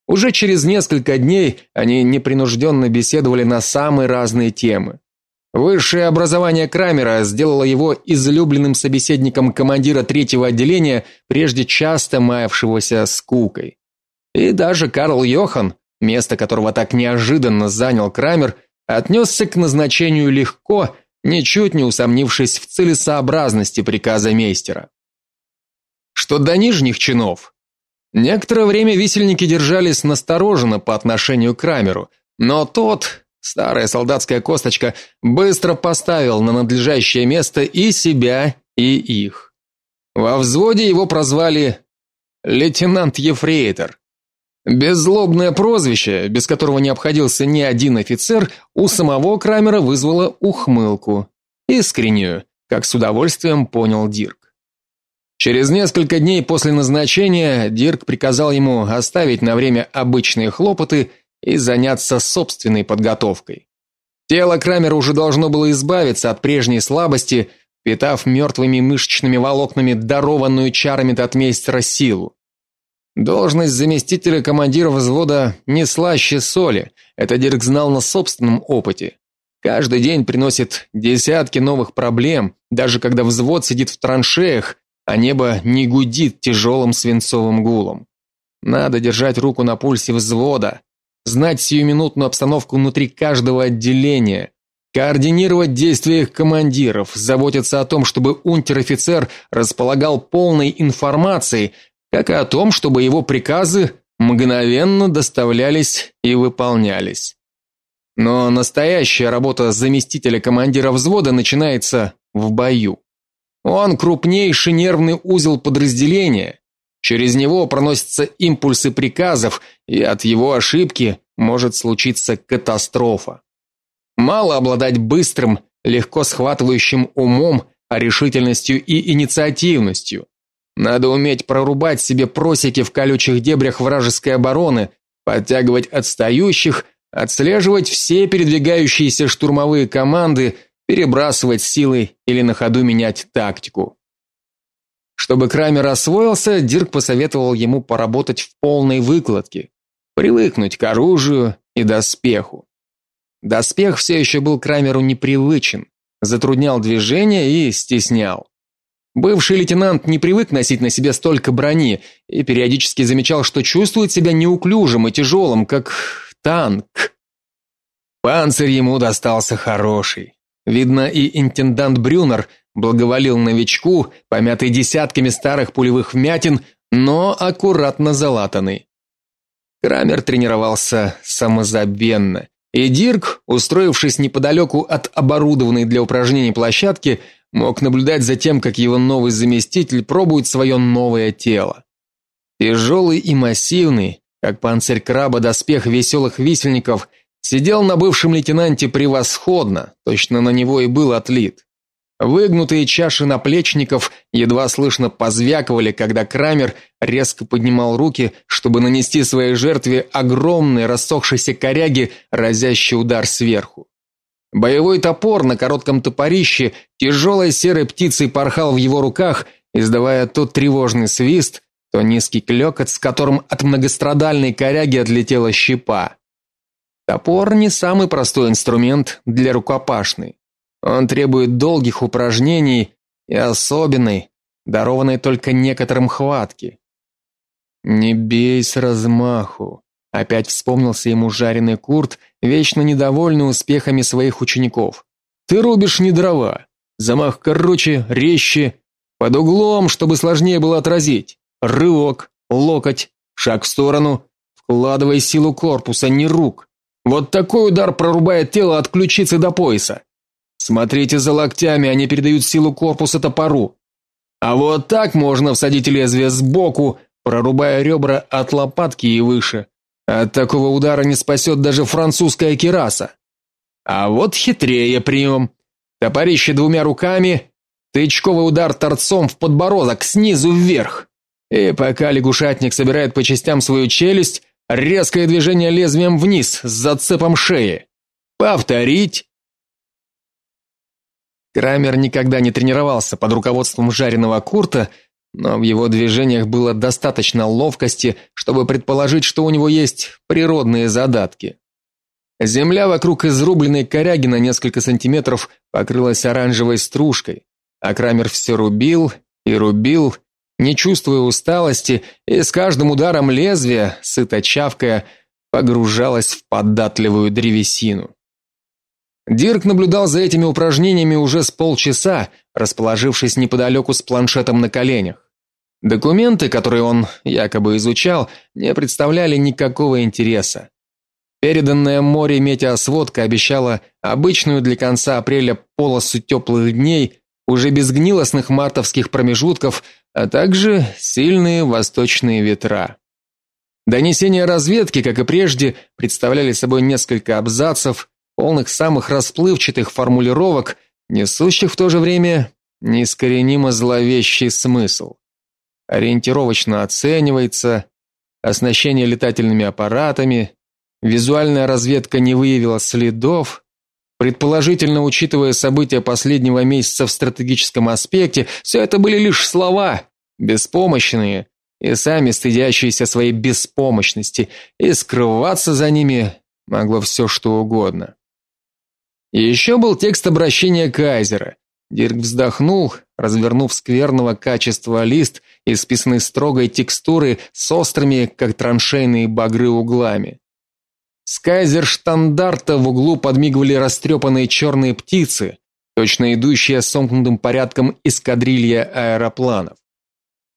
Уже через несколько дней они непринужденно беседовали на самые разные темы. Высшее образование Крамера сделало его излюбленным собеседником командира третьего отделения, прежде часто маявшегося скукой. И даже Карл Йохан, место которого так неожиданно занял Крамер, отнесся к назначению легко, ничуть не усомнившись в целесообразности приказа мейстера. Что до нижних чинов, Некоторое время висельники держались настороженно по отношению к Крамеру, но тот, старая солдатская косточка, быстро поставил на надлежащее место и себя, и их. Во взводе его прозвали лейтенант Ефрейтор. Беззлобное прозвище, без которого не обходился ни один офицер, у самого Крамера вызвало ухмылку, искреннюю, как с удовольствием понял Дирк. Через несколько дней после назначения Дирк приказал ему оставить на время обычные хлопоты и заняться собственной подготовкой. Тело Крамера уже должно было избавиться от прежней слабости, питав мертвыми мышечными волокнами дарованную чарами татмейстера силу. Должность заместителя командира взвода не слаще соли, это Дирк знал на собственном опыте. Каждый день приносит десятки новых проблем, даже когда взвод сидит в траншеях, а небо не гудит тяжелым свинцовым гулом. Надо держать руку на пульсе взвода, знать сиюминутную обстановку внутри каждого отделения, координировать действия их командиров, заботиться о том, чтобы унтер-офицер располагал полной информацией, как и о том, чтобы его приказы мгновенно доставлялись и выполнялись. Но настоящая работа заместителя командира взвода начинается в бою. Он крупнейший нервный узел подразделения. Через него проносятся импульсы приказов, и от его ошибки может случиться катастрофа. Мало обладать быстрым, легко схватывающим умом, а решительностью и инициативностью. Надо уметь прорубать себе просеки в колючих дебрях вражеской обороны, подтягивать отстающих, отслеживать все передвигающиеся штурмовые команды перебрасывать силы или на ходу менять тактику. Чтобы Крамер освоился, Дирк посоветовал ему поработать в полной выкладке, привыкнуть к оружию и доспеху. Доспех все еще был Крамеру непривычен, затруднял движение и стеснял. Бывший лейтенант не привык носить на себе столько брони и периодически замечал, что чувствует себя неуклюжим и тяжелым, как танк. Панцирь ему достался хороший. Видно, и интендант Брюнер благоволил новичку, помятый десятками старых пулевых вмятин, но аккуратно залатанный. Крамер тренировался самозабвенно, и Дирк, устроившись неподалеку от оборудованной для упражнений площадки, мог наблюдать за тем, как его новый заместитель пробует свое новое тело. Тяжелый и массивный, как панцирь краба доспех веселых висельников, сидел на бывшем лейтенанте превосходно, точно на него и был отлит. Выгнутые чаши наплечников едва слышно позвякивали, когда Крамер резко поднимал руки, чтобы нанести своей жертве огромный рассохшийся коряги разящий удар сверху. Боевой топор на коротком топорище тяжелой серой птицей порхал в его руках, издавая то тревожный свист, то низкий клёкот, с которым от многострадальной коряги отлетела щепа. Топор не самый простой инструмент для рукопашной. Он требует долгих упражнений и особенной, дарованной только некоторым хватки. Не бей с размаху. Опять вспомнился ему жареный Курт, вечно недовольный успехами своих учеников. Ты рубишь не дрова. Замах короче, резче, под углом, чтобы сложнее было отразить. Рывок, локоть, шаг в сторону, вкладывай силу корпуса, не рук. Вот такой удар прорубает тело от ключицы до пояса. Смотрите за локтями, они передают силу корпуса топору. А вот так можно всадить лезвие сбоку, прорубая ребра от лопатки и выше. От такого удара не спасет даже французская кираса. А вот хитрее прием. Топорище двумя руками, тычковый удар торцом в подбородок снизу вверх. И пока лягушатник собирает по частям свою челюсть, резкое движение лезвием вниз с зацепом шеи. Повторить. Крамер никогда не тренировался под руководством жареного Курта, но в его движениях было достаточно ловкости, чтобы предположить, что у него есть природные задатки. Земля вокруг изрубленной коряги на несколько сантиметров покрылась оранжевой стружкой, а Крамер все рубил и рубил, не чувствуя усталости, и с каждым ударом лезвия, сыто чавкая, погружалась в податливую древесину. Дирк наблюдал за этими упражнениями уже с полчаса, расположившись неподалеку с планшетом на коленях. Документы, которые он якобы изучал, не представляли никакого интереса. Переданная море метеосводка обещала обычную для конца апреля полосу теплых дней, уже без гнилостных мартовских промежутков, а также сильные восточные ветра. Донесения разведки, как и прежде, представляли собой несколько абзацев, полных самых расплывчатых формулировок, несущих в то же время неискоренимо зловещий смысл. Ориентировочно оценивается оснащение летательными аппаратами, визуальная разведка не выявила следов, предположительно учитывая события последнего месяца в стратегическом аспекте, все это были лишь слова, беспомощные и сами стыдящиеся своей беспомощности, и скрываться за ними могло все что угодно. И еще был текст обращения кайзера. Дирк вздохнул, развернув скверного качества лист, исписанный строгой текстурой с острыми, как траншейные багры углами. С кайзерштандарта в углу подмигивали растрепанные черные птицы, точно идущие сомкнутым порядком эскадрилья аэропланов.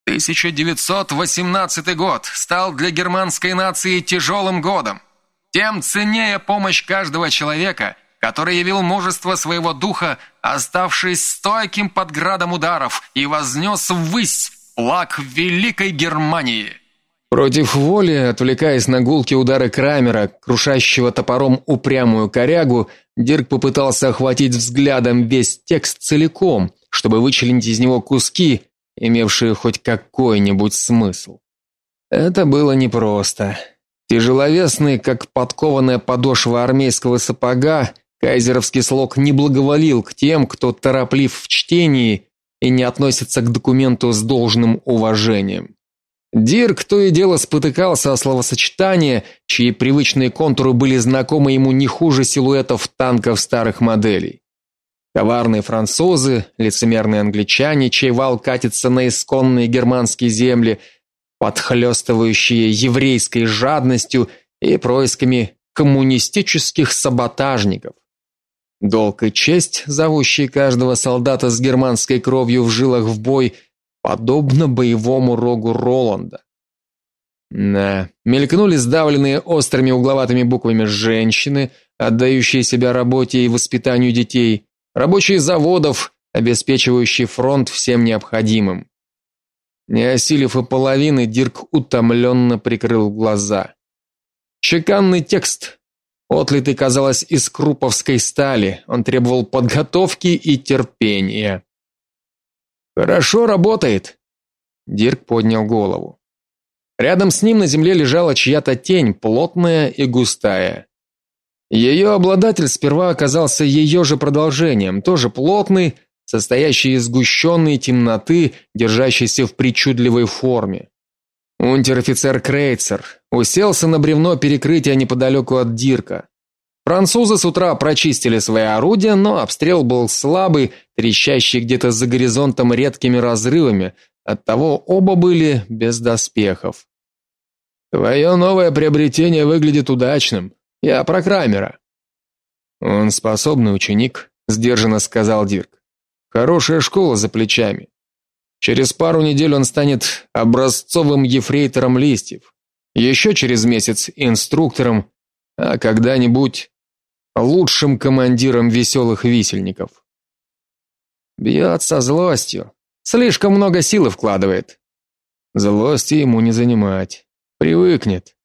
1918 год стал для германской нации тяжелым годом. Тем ценнее помощь каждого человека – который явил мужество своего духа, оставшись стойким под градом ударов, и вознес ввысь флаг Великой Германии. Против воли, отвлекаясь на гулки удары Крамера, крушащего топором упрямую корягу, Дирк попытался охватить взглядом весь текст целиком, чтобы вычленить из него куски, имевшие хоть какой-нибудь смысл. Это было непросто. Тяжеловесный, как подкованная подошва армейского сапога, Кайзеровский слог не благоволил к тем, кто тороплив в чтении и не относится к документу с должным уважением. Дирк то и дело спотыкался о словосочетания, чьи привычные контуры были знакомы ему не хуже силуэтов танков старых моделей. Коварные французы, лицемерные англичане, чей вал катится на исконные германские земли, подхлестывающие еврейской жадностью и происками коммунистических саботажников. Долг и честь, зовущие каждого солдата с германской кровью в жилах в бой, подобно боевому рогу Роланда. На мелькнули сдавленные острыми угловатыми буквами женщины, отдающие себя работе и воспитанию детей, рабочие заводов, обеспечивающие фронт всем необходимым. Не осилив и половины, Дирк утомленно прикрыл глаза. Чеканный текст, отлитый, казалось, из круповской стали, он требовал подготовки и терпения. Хорошо работает. Дирк поднял голову. Рядом с ним на земле лежала чья-то тень, плотная и густая. Ее обладатель сперва оказался ее же продолжением, тоже плотный, состоящий из сгущенной темноты, держащейся в причудливой форме. Унтер-офицер Крейцер уселся на бревно перекрытия неподалеку от Дирка. Французы с утра прочистили свои орудия, но обстрел был слабый, трещащий где-то за горизонтом редкими разрывами, оттого оба были без доспехов. Твое новое приобретение выглядит удачным. Я про Крамера. Он способный ученик, сдержанно сказал Дирк. Хорошая школа за плечами. Через пару недель он станет образцовым ефрейтором листьев. Еще через месяц инструктором, а когда-нибудь лучшим командиром веселых висельников. Бьет со злостью. Слишком много силы вкладывает. Злости ему не занимать. Привыкнет.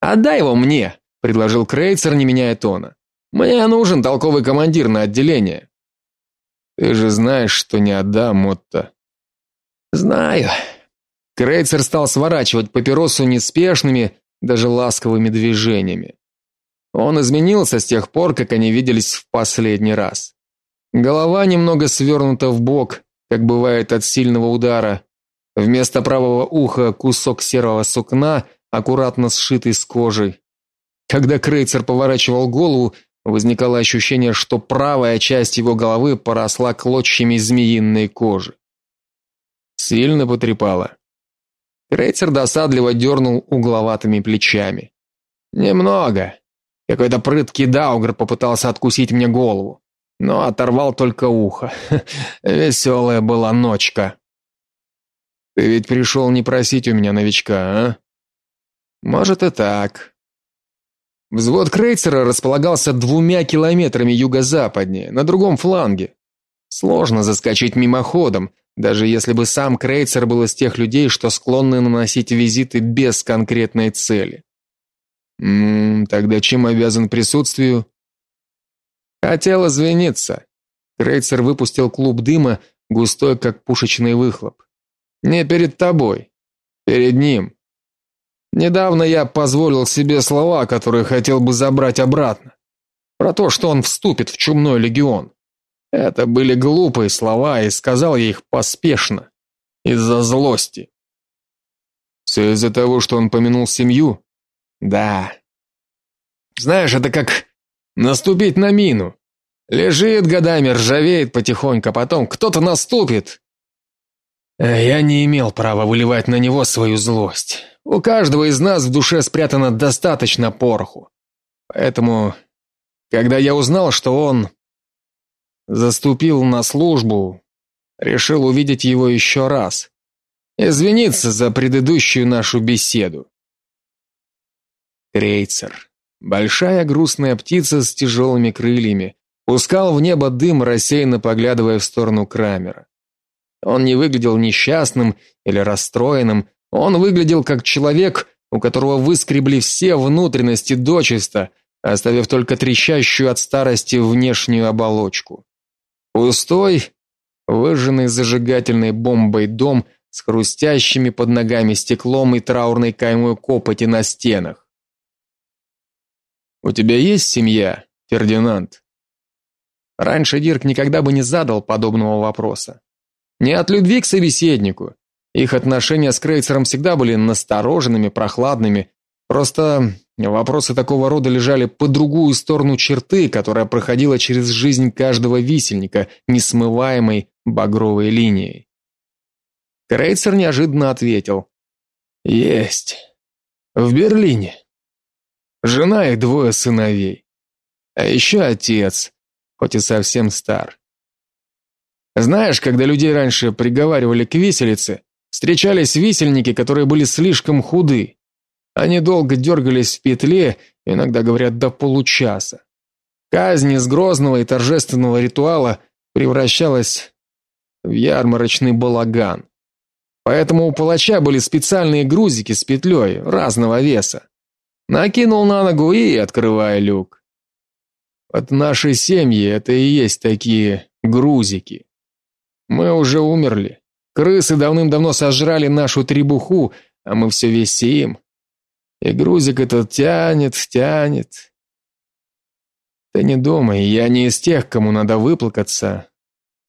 Отдай его мне, предложил Крейцер, не меняя тона. Мне нужен толковый командир на отделение. Ты же знаешь, что не отдам, Мотто. Знаю. Крейцер стал сворачивать папиросу неспешными, даже ласковыми движениями. Он изменился с тех пор, как они виделись в последний раз. Голова немного свернута в бок, как бывает от сильного удара. Вместо правого уха кусок серого сукна, аккуратно сшитый с кожей. Когда Крейцер поворачивал голову, возникало ощущение, что правая часть его головы поросла клочьями змеиной кожи. Сильно потрепало. Крейцер досадливо дернул угловатыми плечами. Немного. Какой-то прыткий даугр попытался откусить мне голову, но оторвал только ухо. Веселая была ночка. Ты ведь пришел не просить у меня новичка, а? Может и так. Взвод крейсера располагался двумя километрами юго-западнее, на другом фланге. Сложно заскочить мимоходом, даже если бы сам крейсер был из тех людей, что склонны наносить визиты без конкретной цели. Мм, тогда чем обязан присутствию? Хотел извиниться. Крейсер выпустил клуб дыма, густой как пушечный выхлоп. Не перед тобой, перед ним. Недавно я позволил себе слова, которые хотел бы забрать обратно. Про то, что он вступит в чумной легион. Это были глупые слова, и сказал я их поспешно, из-за злости. Все из-за того, что он помянул семью? Да. Знаешь, это как наступить на мину. Лежит годами, ржавеет потихоньку, а потом кто-то наступит. Э, я не имел права выливать на него свою злость. У каждого из нас в душе спрятано достаточно пороху. Поэтому, когда я узнал, что он заступил на службу, решил увидеть его еще раз, извиниться за предыдущую нашу беседу. Крейцер, большая грустная птица с тяжелыми крыльями, пускал в небо дым, рассеянно поглядывая в сторону Крамера. Он не выглядел несчастным или расстроенным, он выглядел как человек, у которого выскребли все внутренности дочисто, оставив только трещащую от старости внешнюю оболочку. Пустой, выжженный зажигательной бомбой дом с хрустящими под ногами стеклом и траурной каймой копоти на стенах. У тебя есть семья, Фердинанд? Раньше Дирк никогда бы не задал подобного вопроса. Не от любви к собеседнику, их отношения с Крейцером всегда были настороженными, прохладными. Просто Вопросы такого рода лежали по другую сторону черты, которая проходила через жизнь каждого висельника несмываемой багровой линией. Крейцер неожиданно ответил: "Есть. В Берлине. Жена и двое сыновей. А еще отец, хоть и совсем стар. Знаешь, когда людей раньше приговаривали к виселице, встречались висельники, которые были слишком худы. Они долго дергались в петле, иногда говорят до получаса. Казнь из грозного и торжественного ритуала превращалась в ярмарочный балаган. Поэтому у палача были специальные грузики с петлей разного веса. Накинул на ногу и открывая люк. От нашей семьи это и есть такие грузики. Мы уже умерли. Крысы давным-давно сожрали нашу требуху, а мы все висим. И грузик этот тянет, тянет. Ты не думай, я не из тех, кому надо выплакаться.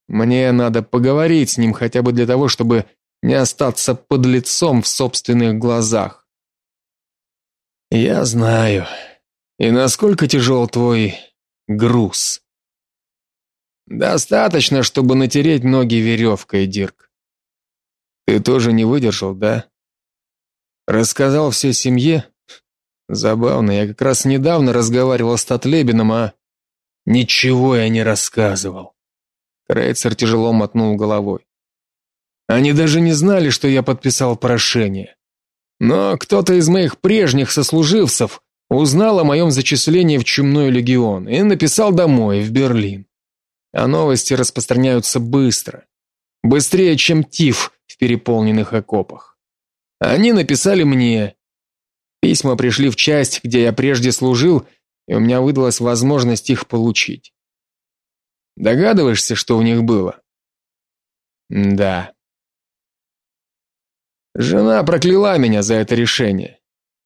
Мне надо поговорить с ним хотя бы для того, чтобы не остаться под лицом в собственных глазах. Я знаю. И насколько тяжел твой груз? Достаточно, чтобы натереть ноги веревкой, Дирк. Ты тоже не выдержал, да? Рассказал все семье? Забавно, я как раз недавно разговаривал с Татлебином, а ничего я не рассказывал. Крейцер тяжело мотнул головой. Они даже не знали, что я подписал прошение. Но кто-то из моих прежних сослуживцев узнал о моем зачислении в чумной легион и написал домой в Берлин. А новости распространяются быстро, быстрее, чем тиф в переполненных окопах. Они написали мне. Письма пришли в часть, где я прежде служил, и у меня выдалась возможность их получить. Догадываешься, что у них было? Да. Жена прокляла меня за это решение.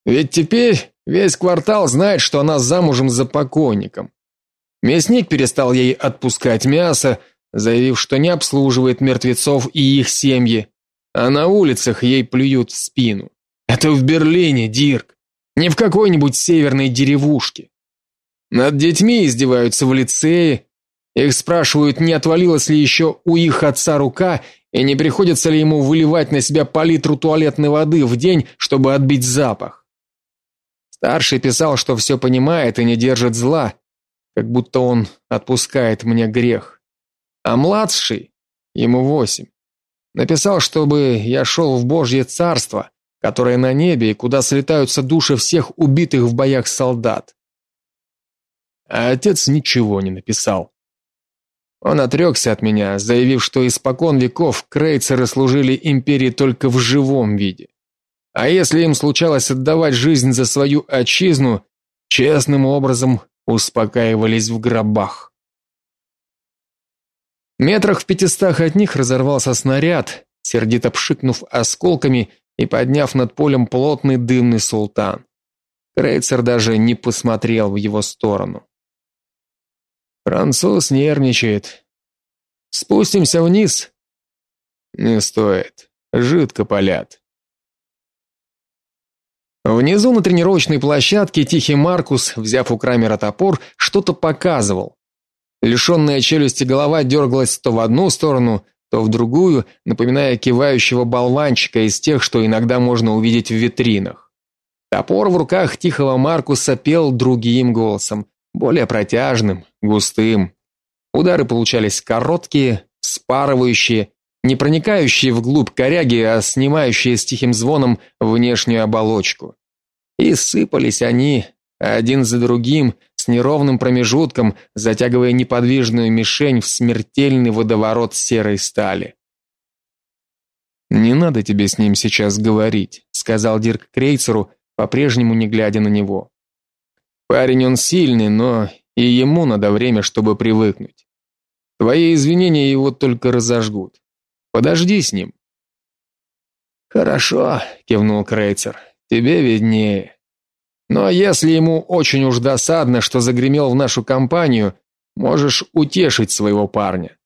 Ведь теперь весь квартал знает, что она замужем за покойником. Мясник перестал ей отпускать мясо, заявив, что не обслуживает мертвецов и их семьи а на улицах ей плюют в спину. Это в Берлине, Дирк, не в какой-нибудь северной деревушке. Над детьми издеваются в лицее, их спрашивают, не отвалилась ли еще у их отца рука и не приходится ли ему выливать на себя пол-литру туалетной воды в день, чтобы отбить запах. Старший писал, что все понимает и не держит зла, как будто он отпускает мне грех. А младший, ему восемь, Написал, чтобы я шел в Божье царство, которое на небе и куда слетаются души всех убитых в боях солдат. А отец ничего не написал. Он отрекся от меня, заявив, что испокон веков крейцеры служили империи только в живом виде. А если им случалось отдавать жизнь за свою отчизну, честным образом успокаивались в гробах. Метрах в пятистах от них разорвался снаряд, сердито пшикнув осколками и подняв над полем плотный дымный султан. Крейцер даже не посмотрел в его сторону. Француз нервничает. Спустимся вниз. Не стоит. Жидко полят. Внизу на тренировочной площадке тихий Маркус, взяв у Крамера топор, что-то показывал. Лишенная челюсти голова дергалась то в одну сторону, то в другую, напоминая кивающего болванчика из тех, что иногда можно увидеть в витринах. Топор в руках тихого Маркуса пел другим голосом, более протяжным, густым. Удары получались короткие, спарывающие, не проникающие вглубь коряги, а снимающие с тихим звоном внешнюю оболочку. И сыпались они один за другим, с неровным промежутком, затягивая неподвижную мишень в смертельный водоворот серой стали. Не надо тебе с ним сейчас говорить, сказал Дирк Крейцеру, по-прежнему не глядя на него. Парень он сильный, но и ему надо время, чтобы привыкнуть. Твои извинения его только разожгут. Подожди с ним. Хорошо, кивнул Крейцер. Тебе виднее. Но если ему очень уж досадно, что загремел в нашу компанию, можешь утешить своего парня.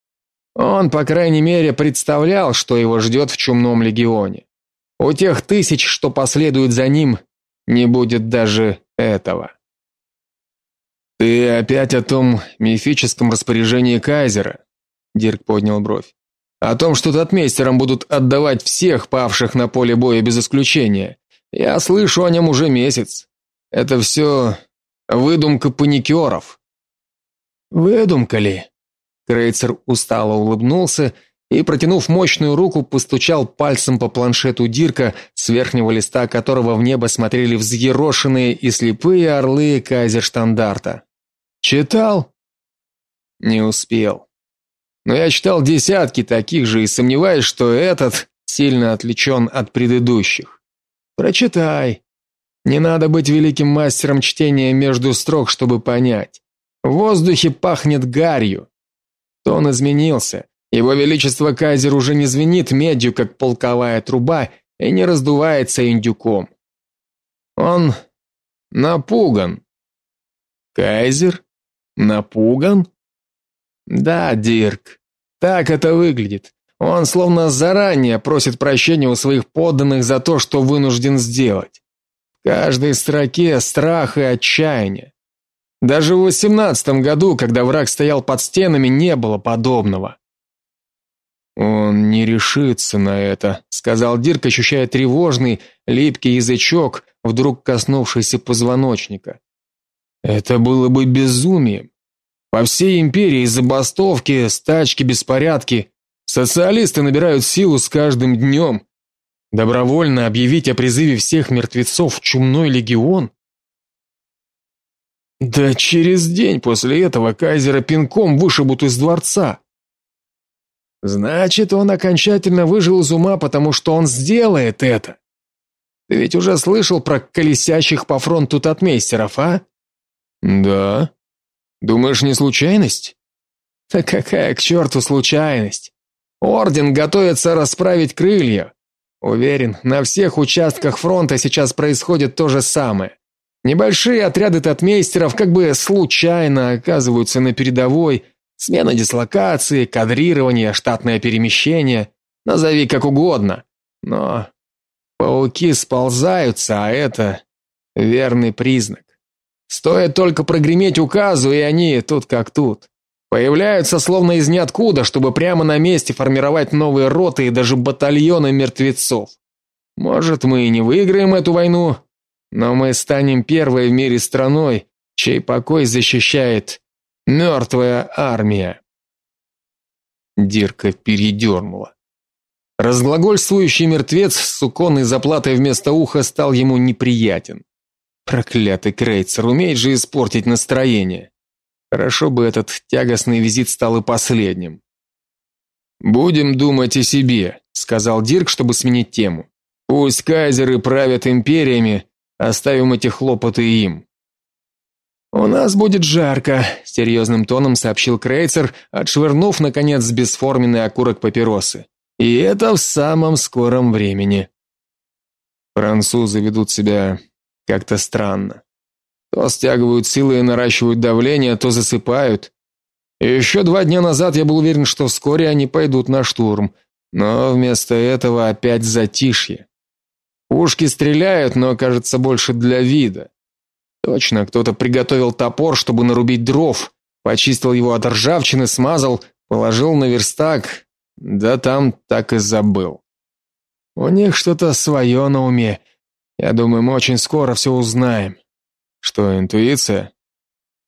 Он, по крайней мере, представлял, что его ждет в чумном легионе. У тех тысяч, что последуют за ним, не будет даже этого. Ты опять о том мифическом распоряжении кайзера? Дирк поднял бровь. О том, что татмейстерам будут отдавать всех павших на поле боя без исключения. Я слышу о нем уже месяц. Это все выдумка паникеров». Выдумка ли? Крейцер устало улыбнулся и, протянув мощную руку, постучал пальцем по планшету Дирка, с верхнего листа которого в небо смотрели взъерошенные и слепые орлы кайзерштандарта. Читал? Не успел. Но я читал десятки таких же и сомневаюсь, что этот сильно отличен от предыдущих. Прочитай. Не надо быть великим мастером чтения между строк, чтобы понять. В воздухе пахнет гарью. Тон изменился. Его величество кайзер уже не звенит медью, как полковая труба, и не раздувается индюком. Он напуган. Кайзер напуган? Да, Дирк. Так это выглядит. Он словно заранее просит прощения у своих подданных за то, что вынужден сделать. В каждой строке страх и отчаяние. Даже в восемнадцатом году, когда враг стоял под стенами, не было подобного. Он не решится на это, сказал Дирк, ощущая тревожный, липкий язычок, вдруг коснувшийся позвоночника. Это было бы безумием. По всей империи забастовки, стачки, беспорядки. Социалисты набирают силу с каждым днем. Добровольно объявить о призыве всех мертвецов в чумной легион? Да через день после этого кайзера пинком вышибут из дворца. Значит, он окончательно выжил из ума, потому что он сделает это. Ты ведь уже слышал про колесящих по фронту татмейстеров, а? Да. Думаешь, не случайность? Да какая к черту случайность? Орден готовится расправить крылья. Уверен, на всех участках фронта сейчас происходит то же самое. Небольшие отряды татмейстеров как бы случайно оказываются на передовой, смена дислокации, кадрирование, штатное перемещение, назови как угодно. Но пауки сползаются, а это верный признак. Стоит только прогреметь указу, и они тут как тут. Появляются словно из ниоткуда, чтобы прямо на месте формировать новые роты и даже батальоны мертвецов. Может, мы и не выиграем эту войну, но мы станем первой в мире страной, чей покой защищает мертвая армия. Дирка передернула. Разглагольствующий мертвец с суконной заплатой вместо уха стал ему неприятен. Проклятый Крейцер умеет же испортить настроение. Хорошо бы этот тягостный визит стал и последним. Будем думать о себе, сказал Дирк, чтобы сменить тему. Пусть кайзеры правят империями, оставим эти хлопоты им. У нас будет жарко, серьезным тоном сообщил Крейцер, отшвырнув наконец бесформенный окурок папиросы. И это в самом скором времени. Французы ведут себя как-то странно. То стягивают силы и наращивают давление, то засыпают. Еще два дня назад я был уверен, что вскоре они пойдут на штурм, но вместо этого опять затишье. Пушки стреляют, но, кажется, больше для вида. Точно, кто-то приготовил топор, чтобы нарубить дров, почистил его от ржавчины, смазал, положил на верстак, да там так и забыл. У них что-то свое на уме. Я думаю, мы очень скоро все узнаем. Что, интуиция?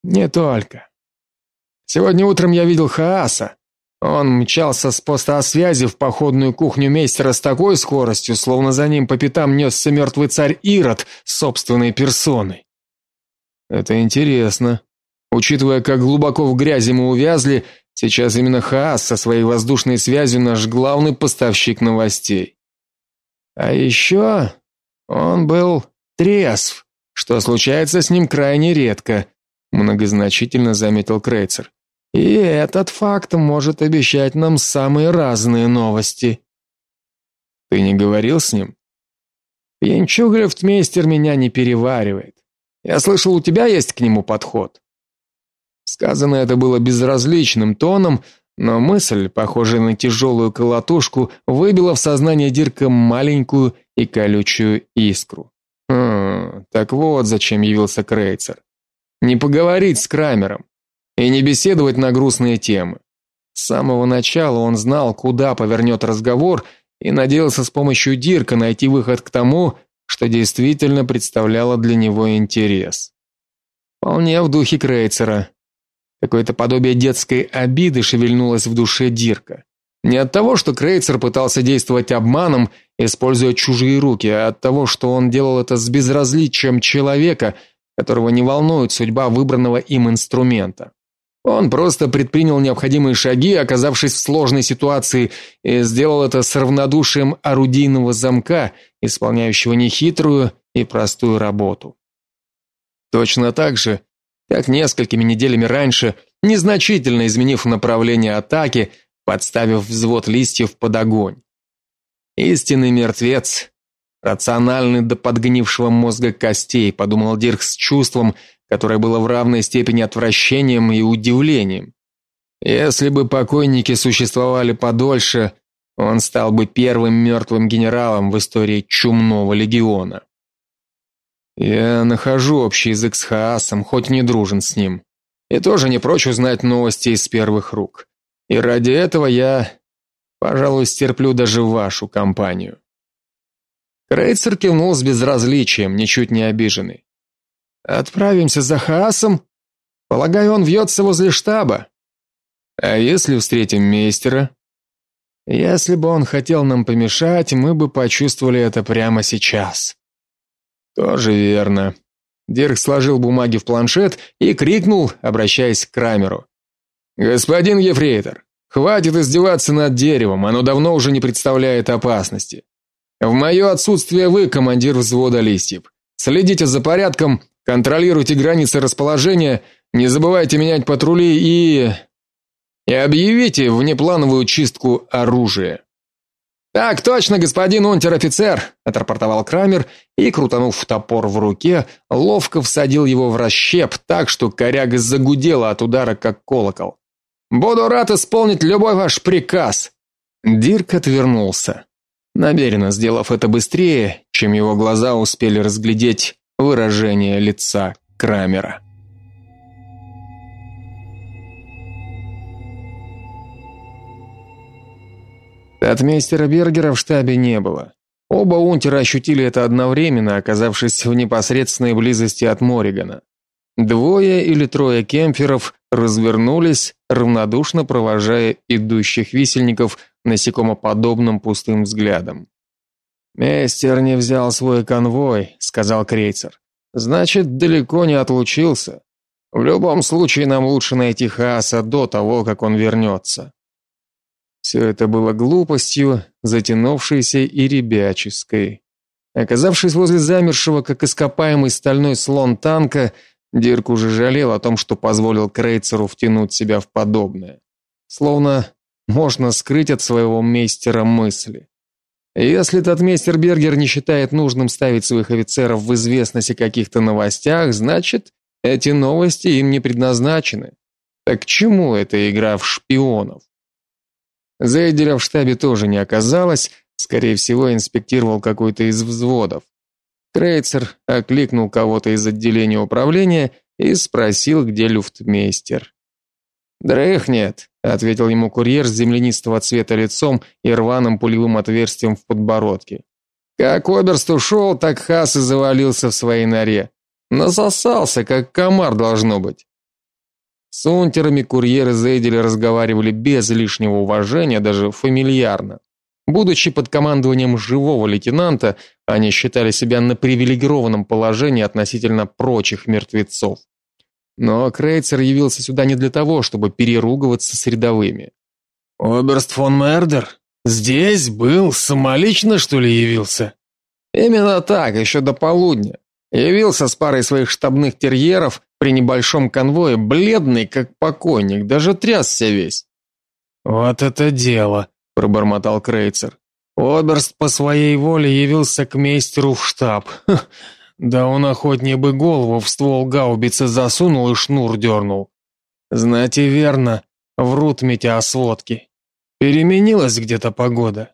Не только. Сегодня утром я видел Хааса. Он мчался с поста связи в походную кухню мейстера с такой скоростью, словно за ним по пятам несся мертвый царь Ирод собственной персоной. Это интересно. Учитывая, как глубоко в грязи мы увязли, сейчас именно Хаас со своей воздушной связью наш главный поставщик новостей. А еще он был трезв, что случается с ним крайне редко, многозначительно заметил Крейцер. И этот факт может обещать нам самые разные новости. Ты не говорил с ним? Пьянчуглев-мейстер меня не переваривает. Я слышал, у тебя есть к нему подход. Сказано это было безразличным тоном, но мысль, похожая на тяжелую колотушку, выбила в сознание Дирка маленькую и колючую искру. Хм, так вот зачем явился Крейцер. Не поговорить с Крамером и не беседовать на грустные темы. С самого начала он знал, куда повернет разговор и надеялся с помощью Дирка найти выход к тому, что действительно представляло для него интерес. Вполне в духе Крейцера. Какое-то подобие детской обиды шевельнулось в душе Дирка. Не от того, что Крейцер пытался действовать обманом, используя чужие руки, а от того, что он делал это с безразличием человека, которого не волнует судьба выбранного им инструмента. Он просто предпринял необходимые шаги, оказавшись в сложной ситуации, и сделал это с равнодушием орудийного замка, исполняющего нехитрую и простую работу. Точно так же, как несколькими неделями раньше, незначительно изменив направление атаки, подставив взвод листьев под огонь. Истинный мертвец, рациональный до подгнившего мозга костей, подумал Дирк с чувством, которое было в равной степени отвращением и удивлением. Если бы покойники существовали подольше, он стал бы первым мертвым генералом в истории чумного легиона. Я нахожу общий язык с Хаасом, хоть не дружен с ним. И тоже не прочь узнать новости из первых рук. И ради этого я, пожалуй, стерплю даже вашу компанию. Крейцер кивнул с безразличием, ничуть не обиженный. Отправимся за Хаасом? Полагаю, он вьется возле штаба. А если встретим мейстера? Если бы он хотел нам помешать, мы бы почувствовали это прямо сейчас. Тоже верно. Дирк сложил бумаги в планшет и крикнул, обращаясь к Крамеру: Господин Ефрейтор, хватит издеваться над деревом, оно давно уже не представляет опасности. В мое отсутствие вы командир взвода листьев. Следите за порядком, контролируйте границы расположения, не забывайте менять патрули и и объявите внеплановую чистку оружия. Так точно, господин унтер-офицер, отрапортовал Крамер и, крутанув топор в руке, ловко всадил его в расщеп так, что коряга загудела от удара как колокол. Буду рад исполнить любой ваш приказ. Дирк отвернулся, намеренно сделав это быстрее, чем его глаза успели разглядеть выражение лица Крамера. От мистера Бергера в штабе не было. Оба унтера ощутили это одновременно, оказавшись в непосредственной близости от Моригана. Двое или трое кемпферов развернулись, равнодушно провожая идущих висельников насекомоподобным пустым взглядом. «Мейстер не взял свой конвой», — сказал Крейцер. «Значит, далеко не отлучился. В любом случае нам лучше найти Хааса до того, как он вернется». Все это было глупостью, затянувшейся и ребяческой. Оказавшись возле замершего, как ископаемый стальной слон танка, Дирк уже жалел о том, что позволил Крейцеру втянуть себя в подобное. Словно можно скрыть от своего мейстера мысли. Если этот мейстер Бергер не считает нужным ставить своих офицеров в известность о каких-то новостях, значит, эти новости им не предназначены. Так к чему эта игра в шпионов? Зейделя в штабе тоже не оказалось, скорее всего, инспектировал какой-то из взводов. Крейцер окликнул кого-то из отделения управления и спросил, где люфтмейстер. «Дрыхнет», — ответил ему курьер с землянистого цвета лицом и рваным пулевым отверстием в подбородке. Как Оберст ушел, так Хас и завалился в своей норе. Насосался, как комар должно быть. С унтерами курьеры Зейделя разговаривали без лишнего уважения, даже фамильярно. Будучи под командованием живого лейтенанта, они считали себя на привилегированном положении относительно прочих мертвецов. Но Крейцер явился сюда не для того, чтобы переругиваться с рядовыми. Оберст фон Мердер здесь был самолично, что ли, явился? Именно так, еще до полудня. Явился с парой своих штабных терьеров при небольшом конвое, бледный как покойник, даже трясся весь. Вот это дело, пробормотал Крейцер. Оберст по своей воле явился к мейстеру в штаб. Ха, да он охотнее бы голову в ствол гаубицы засунул и шнур дернул. Знать и верно, врут метеосводки. Переменилась где-то погода.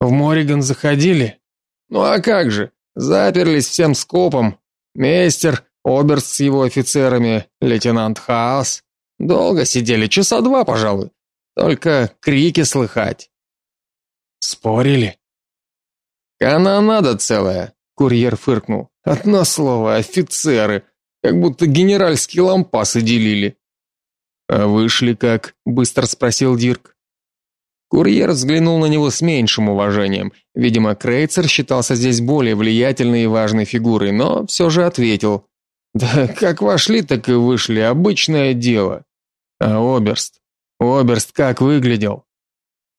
В Мориган заходили? Ну а как же? Заперлись всем скопом. Мейстер, оберст с его офицерами, лейтенант Хаас. Долго сидели, часа два, пожалуй. Только крики слыхать. Спорили? Канонада целая, курьер фыркнул. Одно слово офицеры, как будто генеральские лампасы делили. А вышли как? быстро спросил Дирк. Курьер взглянул на него с меньшим уважением. Видимо, Крейцер считался здесь более влиятельной и важной фигурой, но все же ответил: "Да как вошли, так и вышли, обычное дело". А оберст? Оберст как выглядел?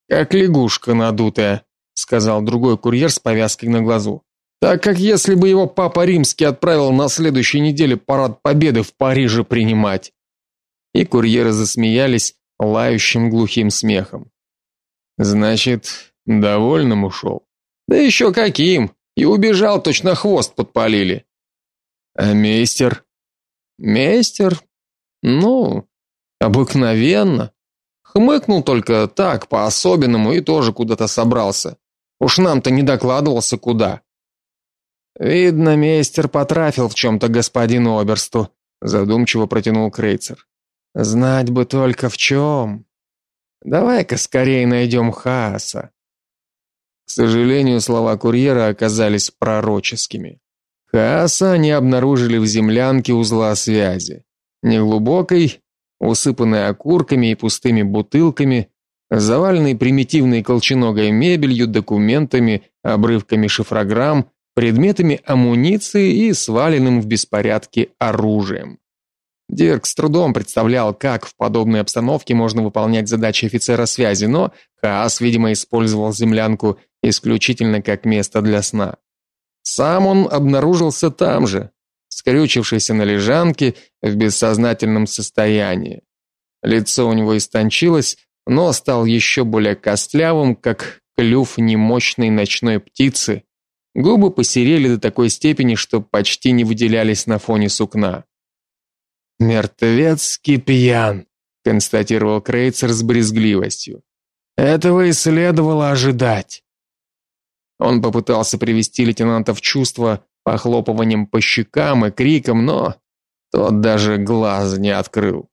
Как лягушка надутая, сказал другой курьер с повязкой на глазу. Так как если бы его папа Римский отправил на следующей неделе парад Победы в Париже принимать. И курьеры засмеялись лающим глухим смехом. Значит, довольным ушел. Да еще каким! И убежал, точно хвост подпалили. А мейстер? Мейстер? Ну, обыкновенно. Хмыкнул только так, по-особенному, и тоже куда-то собрался. Уж нам-то не докладывался куда. Видно, мейстер потрафил в чем-то господину Оберсту, задумчиво протянул Крейцер. Знать бы только в чем. Давай-ка скорее найдем Хааса. К сожалению, слова курьера оказались пророческими. Хааса они обнаружили в землянке узла связи. Неглубокой, усыпанной окурками и пустыми бутылками, заваленной примитивной колченогой мебелью, документами, обрывками шифрограмм, предметами амуниции и сваленным в беспорядке оружием. Дирк с трудом представлял, как в подобной обстановке можно выполнять задачи офицера связи, но Хаас, видимо, использовал землянку исключительно как место для сна. Сам он обнаружился там же, скрючившийся на лежанке в бессознательном состоянии. Лицо у него истончилось, но стал еще более костлявым, как клюв немощной ночной птицы. Губы посерели до такой степени, что почти не выделялись на фоне сукна. Мертвецкий пьян, констатировал Крейцер с брезгливостью. Этого и следовало ожидать. Он попытался привести лейтенанта в чувство похлопыванием по щекам и криком, но тот даже глаз не открыл.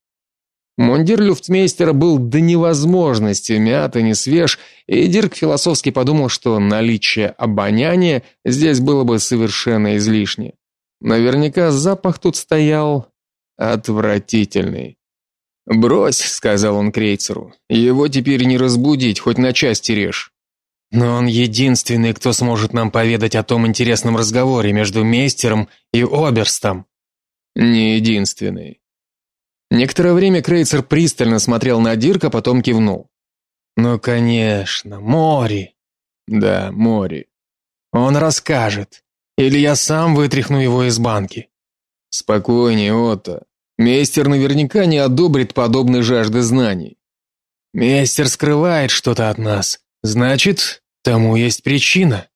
Мундир люфтмейстера был до невозможности мят и не свеж, и Дирк философски подумал, что наличие обоняния здесь было бы совершенно излишне. Наверняка запах тут стоял Отвратительный. Брось, сказал он крейцеру. Его теперь не разбудить, хоть на части режь. Но он единственный, кто сможет нам поведать о том интересном разговоре между мейстером и оберстом. Не единственный. Некоторое время Крейцер пристально смотрел на Дирка, потом кивнул. Ну, конечно, Мори. Да, Мори. Он расскажет. Или я сам вытряхну его из банки. Спокойнее, Отто. Мейстер наверняка не одобрит подобной жажды знаний. Мейстер скрывает что-то от нас. Значит, тому есть причина.